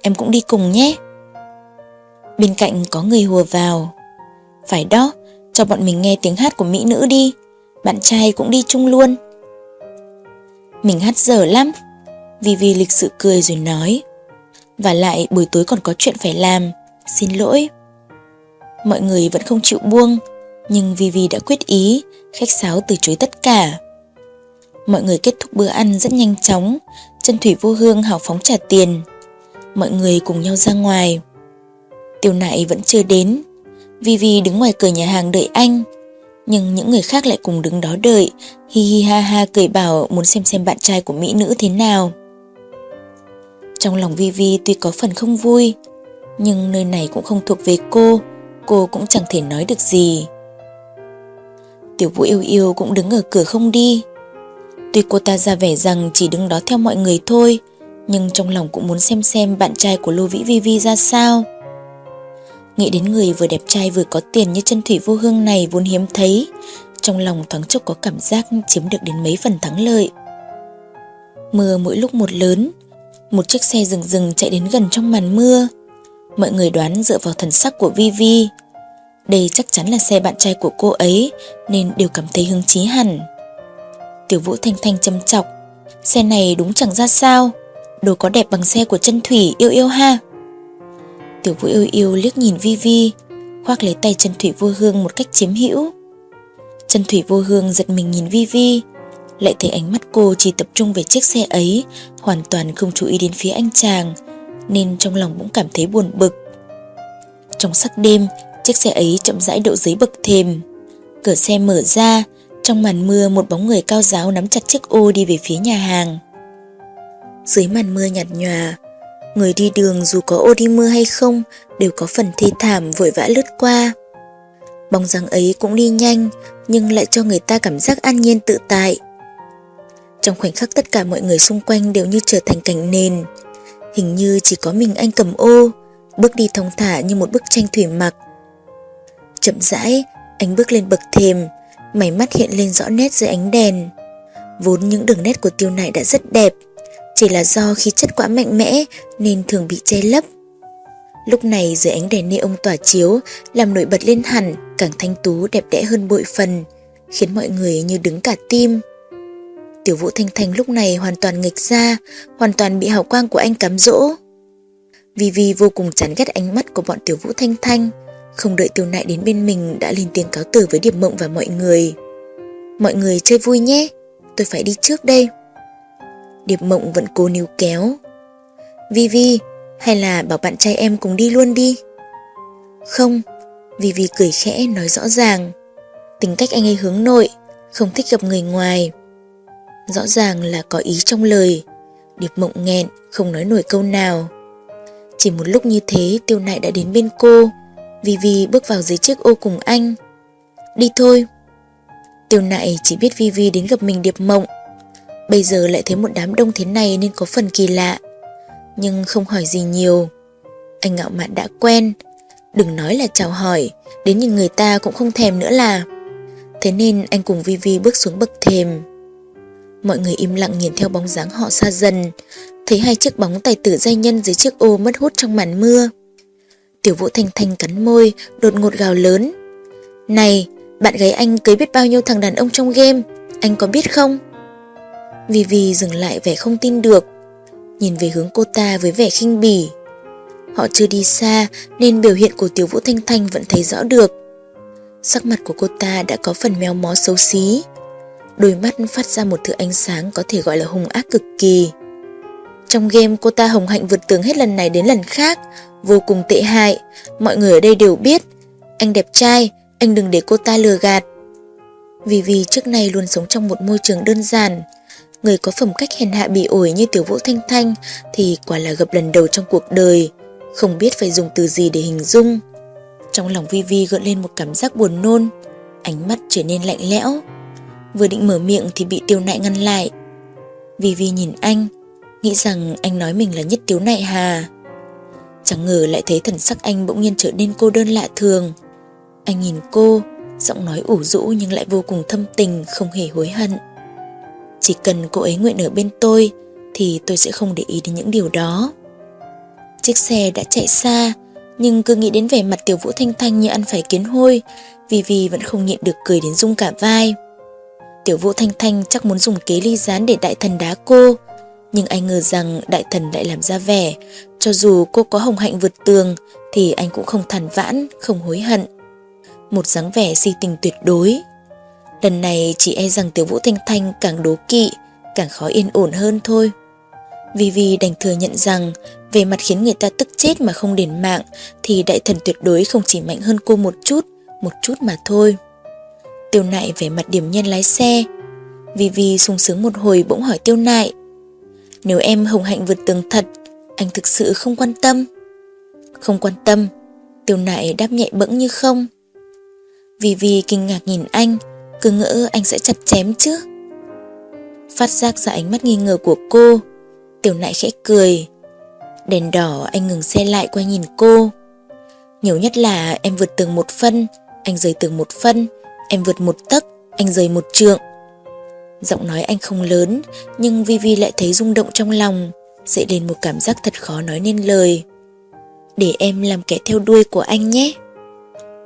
A: em cũng đi cùng nhé. Bên cạnh có người hùa vào. Phải đó, cho bọn mình nghe tiếng hát của mỹ nữ đi, bạn trai cũng đi chung luôn. Mình hát dở lắm. Vi Vi lịch sự cười rồi nói. Và lại buổi tối còn có chuyện phải làm, xin lỗi. Mọi người vẫn không chịu buông, nhưng Vivi đã quyết ý, khách sáo từ chối tất cả. Mọi người kết thúc bữa ăn rất nhanh chóng, chân thủy vô hương hào phóng trả tiền. Mọi người cùng nhau ra ngoài. Tiêu nại vẫn chưa đến. Vivi đứng ngoài cửa nhà hàng đợi anh. Nhưng những người khác lại cùng đứng đó đợi, hi hi ha ha cười bảo muốn xem xem bạn trai của mỹ nữ thế nào. Trong lòng Vivi tuy có phần không vui, nhưng nơi này cũng không thuộc về cô, cô cũng chẳng thể nói được gì. Tiểu vũ yêu yêu cũng đứng ở cửa không đi. Tuy cô ta ra vẻ rằng chỉ đứng đó theo mọi người thôi, nhưng trong lòng cũng muốn xem xem bạn trai của Lô Vĩ Vi Vi ra sao. Nghĩ đến người vừa đẹp trai vừa có tiền như chân thủy vô hương này vốn hiếm thấy, trong lòng thoáng chốc có cảm giác chiếm được đến mấy phần thắng lợi. Mưa mỗi lúc một lớn, một chiếc xe rừng rừng chạy đến gần trong màn mưa. Mọi người đoán dựa vào thần sắc của Vi Vi. Đây chắc chắn là xe bạn trai của cô ấy nên đều cảm thấy hứng chí hẳn. Tiểu Vũ Thanh Thanh châm chọc. Xe này đúng chẳng ra sao. Đồ có đẹp bằng xe của chân Thủy yêu yêu ha. Tiểu Vũ yêu yêu liếc nhìn Vi Vi, khoác lấy tay chân Thủy vô hương một cách chiếm hữu. Chân Thủy vô hương giật mình nhìn Vi Vi, lại thấy ánh mắt cô chỉ tập trung về chiếc xe ấy, hoàn toàn không chú ý đến phía anh chàng, nên trong lòng cũng cảm thấy buồn bực. Trong sắc đêm, chiếc xe ấy chậm rãi đậu dưới bậc thềm. Cửa xe mở ra, trong màn mưa một bóng người cao giáo nắm chặt chiếc ô đi về phía nhà hàng. Dưới màn mưa nhạt nhòa, người đi đường dù có ô đi mưa hay không đều có phần thê thảm vội vã lướt qua. Bóng dáng ấy cũng đi nhanh nhưng lại cho người ta cảm giác an nhiên tự tại. Trong khoảnh khắc tất cả mọi người xung quanh đều như trở thành cảnh nền. Hình như chỉ có mình anh cầm ô, bước đi thong thả như một bức tranh thủy mặc. Chậm rãi, anh bước lên bậc thềm, mày mắt hiện lên rõ nét dưới ánh đèn. Vốn những đường nét của tiêu nại đã rất đẹp, chỉ là do khí chất quá mạnh mẽ nên thường bị che lấp. Lúc này dưới ánh đèn neon tỏa chiếu làm nổi bật lên hẳn càng thanh tú đẹp đẽ hơn bội phần, khiến mọi người như đứng cả tim. Tiểu vũ Thanh Thanh lúc này hoàn toàn nghịch ra, hoàn toàn bị hào quang của anh cám dỗ. Vi Vi vô cùng chán ghét ánh mắt của bọn Tiểu Vũ Thanh Thanh, không đợi Tiểu Nại đến bên mình đã lên tiếng cáo từ với Điệp Mộng và mọi người. Mọi người chơi vui nhé, tôi phải đi trước đây. Điệp Mộng vẫn cố níu kéo. Vi Vi, hay là bảo bạn trai em cùng đi luôn đi? Không, Vi Vi cười khẽ nói rõ ràng. Tính cách anh ấy hướng nội, không thích gặp người ngoài. Rõ ràng là có ý trong lời Điệp mộng nghẹn, Không nói nổi câu nào. Chỉ một lúc như thế, tiêu nại đã đến bên cô. Vì vì bước vào dưới chiếc ô cùng anh. Đi thôi. Tiêu nại chỉ biết Vi Vi đến gặp mình điệp mộng. Bây giờ lại thấy một đám đông thế này nên có phần kỳ lạ. Nhưng không hỏi gì nhiều. Anh ngạo mạn đã quen. Đừng nói là chào hỏi, Đến nhìn người ta cũng không thèm nữa là. Thế nên anh cùng Vi Vi bước xuống bậc thềm. Mọi người im lặng nhìn theo bóng dáng họ xa dần, thấy hai chiếc bóng tài tử giai nhân dưới chiếc ô mất hút trong màn mưa. Tiểu vũ thanh thanh cắn môi, đột ngột gào lớn. Này, bạn gái anh cưới biết bao nhiêu thằng đàn ông trong game, anh có biết không? Vì vì dừng lại vẻ không tin được, nhìn về hướng cô ta với vẻ khinh bỉ. Họ chưa đi xa nên biểu hiện của Tiểu Vũ Thanh Thanh vẫn thấy rõ được. Sắc mặt của cô ta đã có phần mèo mó xấu xí, đôi mắt phát ra một thứ ánh sáng có thể gọi là hung ác cực kỳ. Trong game cô ta hồng hạnh vượt tường hết lần này đến lần khác, vô cùng tệ hại, mọi người ở đây đều biết. Anh đẹp trai, anh đừng để cô ta lừa gạt. Vì vì trước này luôn sống trong một môi trường đơn giản, người có phẩm cách hèn hạ bị ổi như Tiểu Vũ Thanh Thanh thì quả là gặp lần đầu trong cuộc đời, không biết phải dùng từ gì để hình dung. Trong lòng Vi Vi gợn lên một cảm giác buồn nôn, ánh mắt trở nên lạnh lẽo. Vừa định mở miệng thì bị tiêu nại ngăn lại Vì vì nhìn anh Nghĩ rằng anh nói mình là nhất tiếu nại hà Chẳng ngờ lại thấy thần sắc anh bỗng nhiên trở nên cô đơn lạ thường Anh nhìn cô, giọng nói ủ rũ nhưng lại vô cùng thâm tình, không hề hối hận. Chỉ cần cô ấy nguyện ở bên tôi thì tôi sẽ không để ý đến những điều đó. Chiếc xe đã chạy xa, nhưng cứ nghĩ đến vẻ mặt tiểu vũ thanh thanh như ăn phải kiến hôi, vì vì vẫn không nhịn được cười đến rung cả vai. Tiểu vũ thanh thanh chắc muốn dùng kế ly gián để đại thần đá cô, nhưng anh ngờ rằng đại thần lại làm ra vẻ, cho dù cô có hồng hạnh vượt tường thì anh cũng không thản vãn, không hối hận. Một dáng vẻ si tình tuyệt đối. Lần này chỉ e rằng tiểu vũ thanh thanh càng đố kỵ, càng khó yên ổn hơn thôi. Vì vì đành thừa nhận rằng về mặt khiến người ta tức chết mà không đền mạng thì đại thần tuyệt đối không chỉ mạnh hơn cô một chút, một chút mà thôi. Tiêu nại về mặt điểm nhân lái xe. Vì vì sung sướng một hồi bỗng hỏi tiêu nại. Nếu em hồng hạnh vượt tường thật, anh thực sự không quan tâm. Không quan tâm, tiêu nại đáp nhẹ bẫng như không. Vì vì kinh ngạc nhìn anh, cứ ngỡ anh sẽ chặt chém chứ. Phát giác ra ánh mắt nghi ngờ của cô, tiểu nại khẽ cười. Đèn đỏ anh ngừng xe lại quay nhìn cô. Nhiều nhất là em vượt tường một phân, anh rời tường một phân, em vượt một tấc, anh rời một trượng. Giọng nói anh không lớn, nhưng Vivi lại thấy rung động trong lòng, dậy lên một cảm giác thật khó nói nên lời. Để em làm kẻ theo đuôi của anh nhé.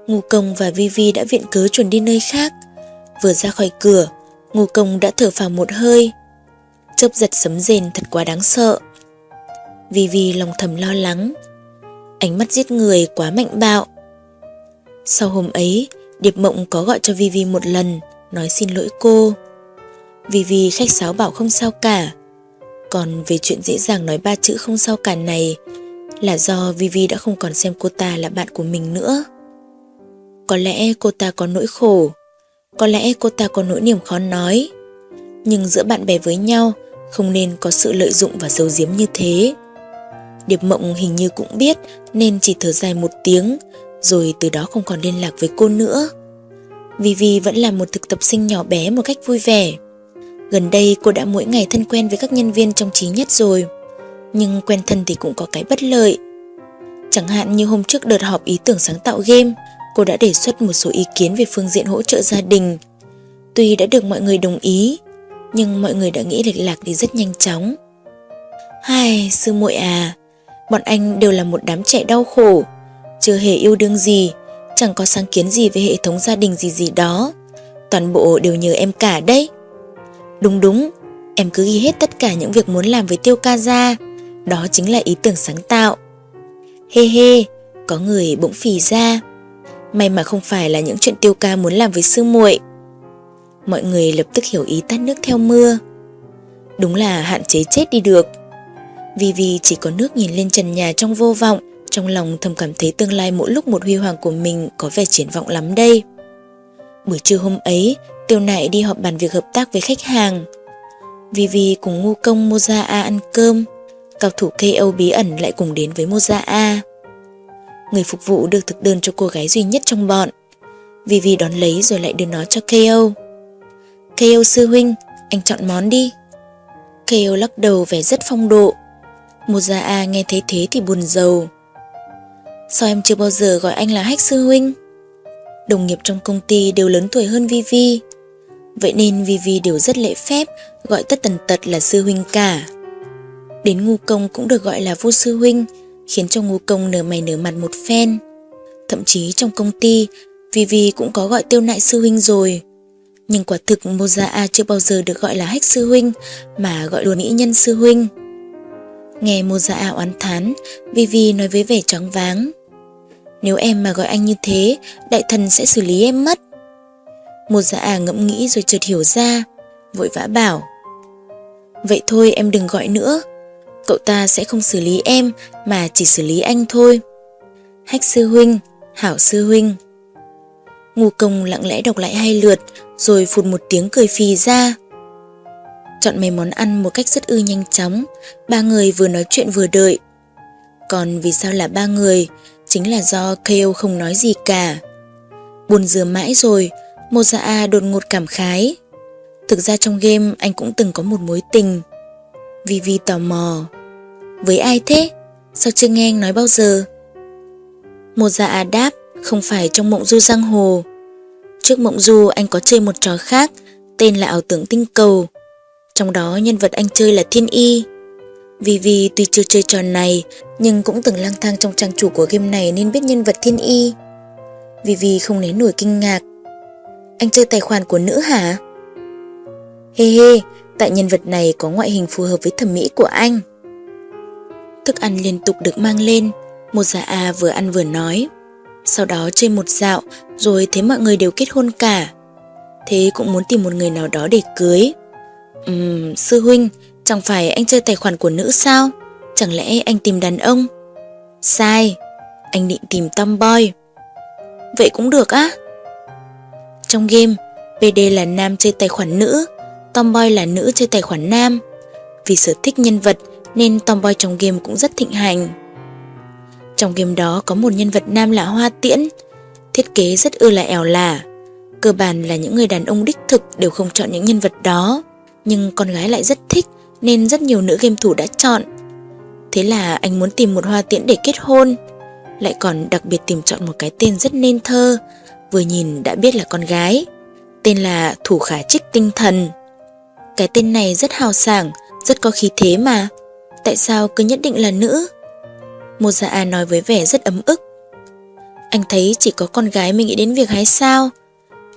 A: Ngô Công và Vivi đã viện cớ chuẩn đi nơi khác. Vừa ra khỏi cửa, Ngô Công đã thở phào một hơi. Chớp giật sấm rền thật quá đáng sợ. Vivi lòng thầm lo lắng. Ánh mắt giết người quá mạnh bạo. Sau hôm ấy, Điệp Mộng có gọi cho Vivi một lần, nói xin lỗi cô. Vivi khách sáo bảo không sao cả. Còn về chuyện dễ dàng nói ba chữ không sao cả này là do Vivi đã không còn xem cô ta là bạn của mình nữa. Có lẽ cô ta có nỗi khổ, có lẽ cô ta có nỗi niềm khó nói. Nhưng giữa bạn bè với nhau không nên có sự lợi dụng và giấu giếm như thế. Điệp Mộng hình như cũng biết nên chỉ thở dài một tiếng rồi từ đó không còn liên lạc với cô nữa. Vivi vẫn là một thực tập sinh nhỏ bé một cách vui vẻ. Gần đây cô đã mỗi ngày thân quen với các nhân viên trong trí nhất rồi. Nhưng quen thân thì cũng có cái bất lợi. Chẳng hạn như hôm trước đợt họp ý tưởng sáng tạo game, cô đã đề xuất một số ý kiến về phương diện hỗ trợ gia đình. Tuy đã được mọi người đồng ý, nhưng mọi người đã nghĩ lệch lạc đi rất nhanh chóng. Hai, sư muội à, bọn anh đều là một đám trẻ đau khổ, chưa hề yêu đương gì, chẳng có sáng kiến gì về hệ thống gia đình gì gì đó. Toàn bộ đều nhờ em cả đấy. Đúng đúng, em cứ ghi hết tất cả những việc muốn làm với tiêu ca ra, đó chính là ý tưởng sáng tạo. Hê hê, có người bỗng phì ra. May mà không phải là những chuyện tiêu ca muốn làm với sư muội. Mọi người lập tức hiểu ý tắt nước theo mưa. Đúng là hạn chế chết đi được. Vì vì chỉ có nước nhìn lên trần nhà trong vô vọng, trong lòng thầm cảm thấy tương lai mỗi lúc một huy hoàng của mình có vẻ triển vọng lắm đây. Buổi trưa hôm ấy, Tiêu Nại đi họp bàn việc hợp tác với khách hàng. Vivi cùng ngu công Moza A ăn cơm, cao thủ KO bí ẩn lại cùng đến với Moza A. Người phục vụ được thực đơn cho cô gái duy nhất trong bọn. Vivi đón lấy rồi lại đưa nó cho KO. KO sư huynh, anh chọn món đi. KO lắc đầu vẻ rất phong độ. Moza A nghe thấy thế thì buồn rầu. Sao em chưa bao giờ gọi anh là hách sư huynh? Đồng nghiệp trong công ty đều lớn tuổi hơn Vivi. Vậy nên Vivi đều rất lễ phép, gọi tất tần tật là sư huynh cả. Đến ngu công cũng được gọi là vô sư huynh, khiến cho ngu công nở mày nở mặt một phen. Thậm chí trong công ty, Vivi cũng có gọi tiêu nại sư huynh rồi. Nhưng quả thực Moza A chưa bao giờ được gọi là hách sư huynh, mà gọi đùa mỹ nhân sư huynh. Nghe Moza A oán thán, Vivi nói với vẻ choáng váng. Nếu em mà gọi anh như thế, đại thần sẽ xử lý em mất. Một dạ à ngẫm nghĩ rồi chợt hiểu ra, vội vã bảo. Vậy thôi em đừng gọi nữa, cậu ta sẽ không xử lý em mà chỉ xử lý anh thôi. Hách sư huynh, hảo sư huynh. Ngu công lặng lẽ đọc lại hai lượt rồi phụt một tiếng cười phì ra. Chọn mấy món ăn một cách rất ư nhanh chóng, ba người vừa nói chuyện vừa đợi. Còn vì sao là ba người, chính là do KO không nói gì cả. Buồn dừa mãi rồi, Mozaa đột ngột cảm khái. Thực ra trong game anh cũng từng có một mối tình. Vivi tò mò. Với ai thế? Sao chưa nghe anh nói bao giờ? Mozaa đáp, Không phải trong mộng du giang hồ. Trước mộng du anh có chơi một trò khác, tên là ảo tưởng tinh cầu. Trong đó nhân vật anh chơi là Thiên Y. Vivi tuy chưa chơi trò này, nhưng cũng từng lang thang trong trang chủ của game này nên biết nhân vật Thiên Y. Vivi không nén nổi kinh ngạc. Anh chơi tài khoản của nữ hả? Hê hê, tại nhân vật này có ngoại hình phù hợp với thẩm mỹ của anh. Thức ăn liên tục được mang lên, một già A vừa ăn vừa nói. Sau đó chơi một dạo, rồi thấy mọi người đều kết hôn cả. Thế cũng muốn tìm một người nào đó để cưới. Ừm, sư huynh, chẳng phải anh chơi tài khoản của nữ sao? Chẳng lẽ anh tìm đàn ông? Sai, anh định tìm tomboy. Vậy cũng được á? Trong game, PD là nam chơi tài khoản nữ, tomboy là nữ chơi tài khoản nam. Vì sở thích nhân vật nên tomboy trong game cũng rất thịnh hành. Trong game đó có một nhân vật nam là Hoa Tiễn, thiết kế rất ư là ẻo lả. Cơ bản là những người đàn ông đích thực đều không chọn những nhân vật đó, nhưng con gái lại rất thích nên rất nhiều nữ game thủ đã chọn. Thế là anh muốn tìm một Hoa Tiễn để kết hôn, lại còn đặc biệt tìm chọn một cái tên rất nên thơ, vừa nhìn đã biết là con gái. Tên là Thủ Khả Trích Tinh Thần. Cái tên này rất hào sảng, rất có khí thế mà. Tại sao cứ nhất định là nữ? Một dạ à nói với vẻ rất ấm ức. Anh thấy chỉ có con gái mới nghĩ đến việc hái sao.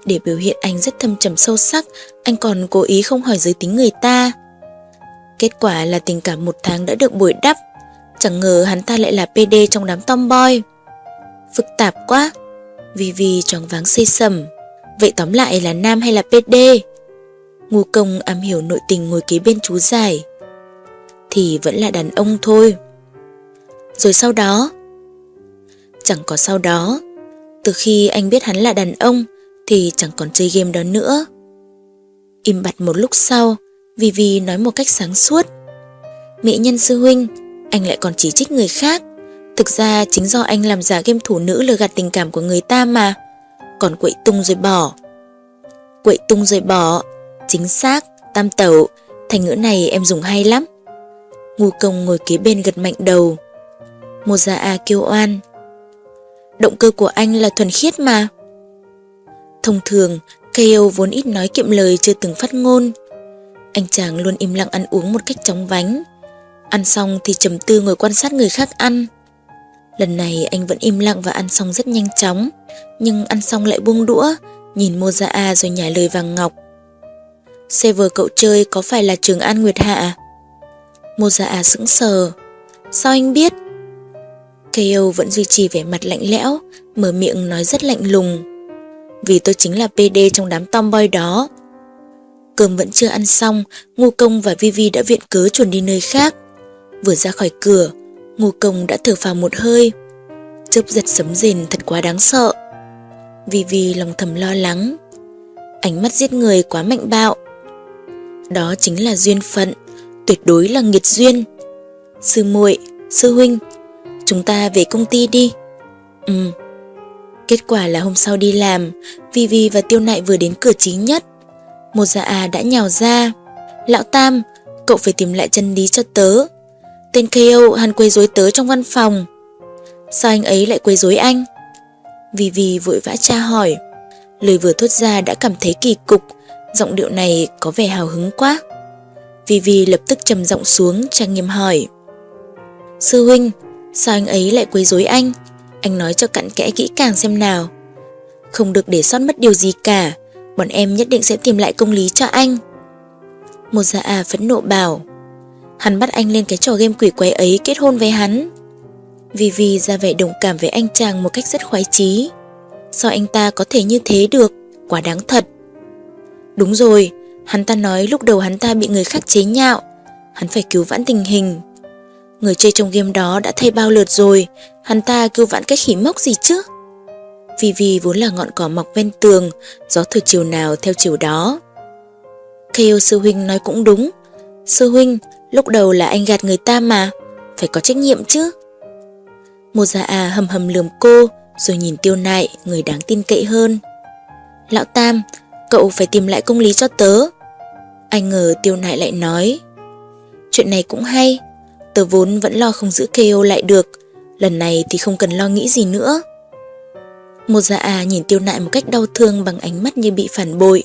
A: Để biểu hiện anh rất thâm trầm sâu sắc, anh còn cố ý không hỏi giới tính người ta. Kết quả là tình cảm một tháng đã được bồi đắp. Chẳng ngờ hắn ta lại là PD trong đám tomboy. Phức tạp quá. Vì vì choáng váng xây sầm. Vậy tóm lại là nam hay là PD? Ngu công am hiểu nội tình ngồi kế bên chú giải. Thì vẫn là đàn ông thôi. Rồi sau đó? Chẳng có sau đó. Từ khi anh biết hắn là đàn ông thì chẳng còn chơi game đó nữa. Im bặt một lúc sau, Vivi nói một cách sáng suốt. Mỹ nhân sư huynh, anh lại còn chỉ trích người khác. Thực ra chính do anh làm giả game thủ nữ lừa gạt tình cảm của người ta mà. Còn quậy tung rồi bỏ. Quậy tung rồi bỏ. Chính xác, tam tẩu. Thành ngữ này em dùng hay lắm. Ngu công ngồi kế bên gật mạnh đầu. Một già à kêu oan. Động cơ của anh là thuần khiết mà. Thông thường, KO vốn ít nói kiệm lời chưa từng phát ngôn. Anh chàng luôn im lặng ăn uống một cách chóng vánh. Ăn xong thì trầm tư ngồi quan sát người khác ăn. Lần này anh vẫn im lặng và ăn xong rất nhanh chóng, nhưng ăn xong lại buông đũa, nhìn Mô A rồi nhả lời vàng ngọc. Server cậu chơi có phải là Trường An Nguyệt Hạ? Mô A sững sờ. Sao anh biết? KO vẫn duy trì vẻ mặt lạnh lẽo, mở miệng nói rất lạnh lùng. Vì tôi chính là PD trong đám tomboy đó. Cơm vẫn chưa ăn xong, Ngô Công và Vivi đã viện cớ chuẩn đi nơi khác. Vừa ra khỏi cửa, Ngô Công đã thở phào một hơi. Chớp giật sấm rền thật quá đáng sợ. Vivi lòng thầm lo lắng. Ánh mắt giết người quá mạnh bạo. Đó chính là duyên phận, tuyệt đối là nghiệt duyên. Sư muội, sư huynh, chúng ta về công ty đi. Ừ. Kết quả là hôm sau đi làm, Vivi và Tiêu Nại vừa đến cửa chính nhất. Một dạ à đã nhào ra. Lão Tam, cậu phải tìm lại chân lý cho tớ. Tên KO hắn quấy rối tớ trong văn phòng. Sao anh ấy lại quấy rối anh? Vivi vội vã tra hỏi. Lời vừa thốt ra đã cảm thấy kỳ cục, giọng điệu này có vẻ hào hứng quá. Vivi lập tức trầm giọng xuống trang nghiêm hỏi. Sư huynh, sao anh ấy lại quấy rối anh? Anh nói cho cặn kẽ kỹ càng xem nào. Không được để sót mất điều gì cả, bọn em nhất định sẽ tìm lại công lý cho anh. Một gia à phẫn nộ bảo, hắn bắt anh lên cái trò game quỷ quái ấy kết hôn với hắn. Vivi ra vẻ đồng cảm với anh chàng một cách rất khoái chí. Sao anh ta có thể như thế được, quá đáng thật. Đúng rồi, hắn ta nói lúc đầu hắn ta bị người khác chế nhạo, hắn phải cứu vãn tình hình. Người chơi trong game đó đã thay bao lượt rồi, hắn ta cứu vãn cách khỉ mốc gì chứ? Vì vì vốn là ngọn cỏ mọc ven tường, gió thổi chiều nào theo chiều đó. Kêu sư huynh nói cũng đúng. Sư huynh, lúc đầu là anh gạt người ta mà, phải có trách nhiệm chứ. Một già dạ à hầm hầm lườm cô, rồi nhìn tiêu nại, người đáng tin cậy hơn. Lão Tam, cậu phải tìm lại công lý cho tớ. Anh ngờ tiêu nại lại nói. Chuyện này cũng hay, tớ vốn vẫn lo không giữ KO lại được, lần này thì không cần lo nghĩ gì nữa. Một dạ à nhìn tiêu nại một cách đau thương bằng ánh mắt như bị phản bội.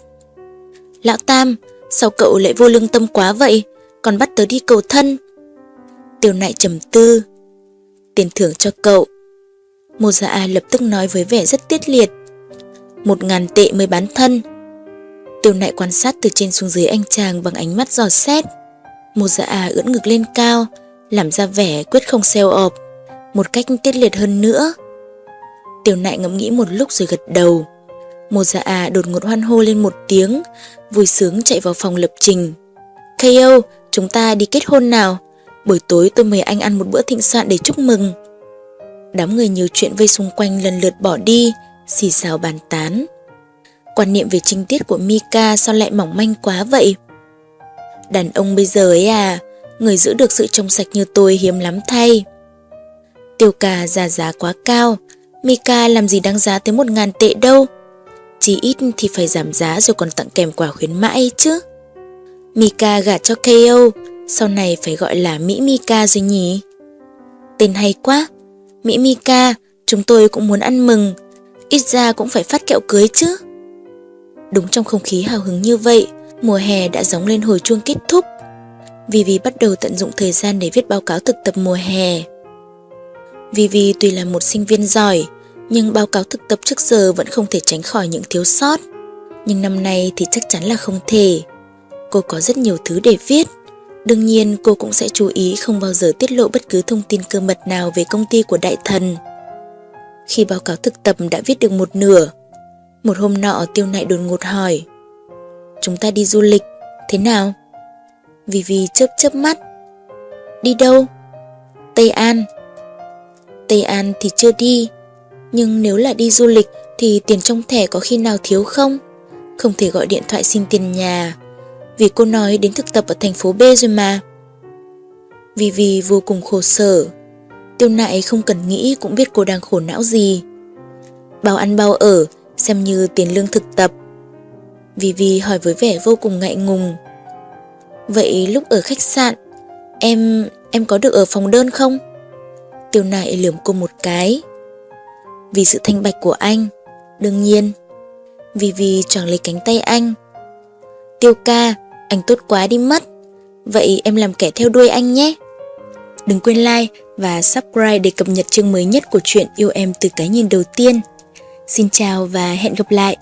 A: Lão Tam, sao cậu lại vô lương tâm quá vậy? Còn bắt tớ đi cầu thân. Tiêu nại trầm tư. Tiền thưởng cho cậu. Một dạ à lập tức nói với vẻ rất tiết liệt. Một ngàn tệ mới bán thân. Tiêu nại quan sát từ trên xuống dưới anh chàng bằng ánh mắt giò xét. Một dạ à ưỡn ngực lên cao, làm ra vẻ quyết không xeo ọp, một cách tiết liệt hơn nữa. Tiểu nại ngẫm nghĩ một lúc rồi gật đầu. Một dạ à đột ngột hoan hô lên một tiếng, vui sướng chạy vào phòng lập trình. Kayo, chúng ta đi kết hôn nào? Buổi tối tôi mời anh ăn một bữa thịnh soạn để chúc mừng. Đám người nhiều chuyện vây xung quanh lần lượt bỏ đi, xì xào bàn tán. Quan niệm về trinh tiết của Mika sao lại mỏng manh quá vậy? Đàn ông bây giờ ấy à, người giữ được sự trong sạch như tôi hiếm lắm thay. Tiêu cà già giá quá cao, Mika làm gì đáng giá tới một ngàn tệ đâu. Chỉ ít thì phải giảm giá rồi còn tặng kèm quà khuyến mãi chứ. Mika gả cho KO, sau này phải gọi là Mỹ Mika rồi nhỉ? Tên hay quá, Mỹ Mika, chúng tôi cũng muốn ăn mừng, ít ra cũng phải phát kẹo cưới chứ. Đúng trong không khí hào hứng như vậy, mùa hè đã giống lên hồi chuông kết thúc. Vivi bắt đầu tận dụng thời gian để viết báo cáo thực tập mùa hè. Vivi tuy là một sinh viên giỏi, nhưng báo cáo thực tập trước giờ vẫn không thể tránh khỏi những thiếu sót. Nhưng năm nay thì chắc chắn là không thể. Cô có rất nhiều thứ để viết. Đương nhiên cô cũng sẽ chú ý không bao giờ tiết lộ bất cứ thông tin cơ mật nào về công ty của đại thần. Khi báo cáo thực tập đã viết được một nửa, một hôm nọ tiêu nại đột ngột hỏi Chúng ta đi du lịch, thế nào? Vivi chớp chớp mắt Đi đâu? Tây An Tây An thì chưa đi. Nhưng nếu là đi du lịch Thì tiền trong thẻ có khi nào thiếu không? Không thể gọi điện thoại xin tiền nhà. Vì cô nói đến thực tập ở thành phố B rồi mà. Vivi vô cùng khổ sở. Tiêu nại không cần nghĩ cũng biết cô đang khổ não gì. Bao ăn bao ở, Xem như tiền lương thực tập. Vivi hỏi với vẻ vô cùng ngại ngùng. Vậy lúc ở khách sạn, Em... em có được ở phòng đơn không? Tiêu nại lườm cô một cái. Vì sự thanh bạch của anh, Đương nhiên. Vì vì chẳng lấy cánh tay anh. Tiêu ca, Anh tốt quá đi mất. Vậy em làm kẻ theo đuôi anh nhé. Đừng quên like và subscribe để cập nhật chương mới nhất của chuyện Yêu Em từ cái nhìn đầu tiên. Xin chào và hẹn gặp lại!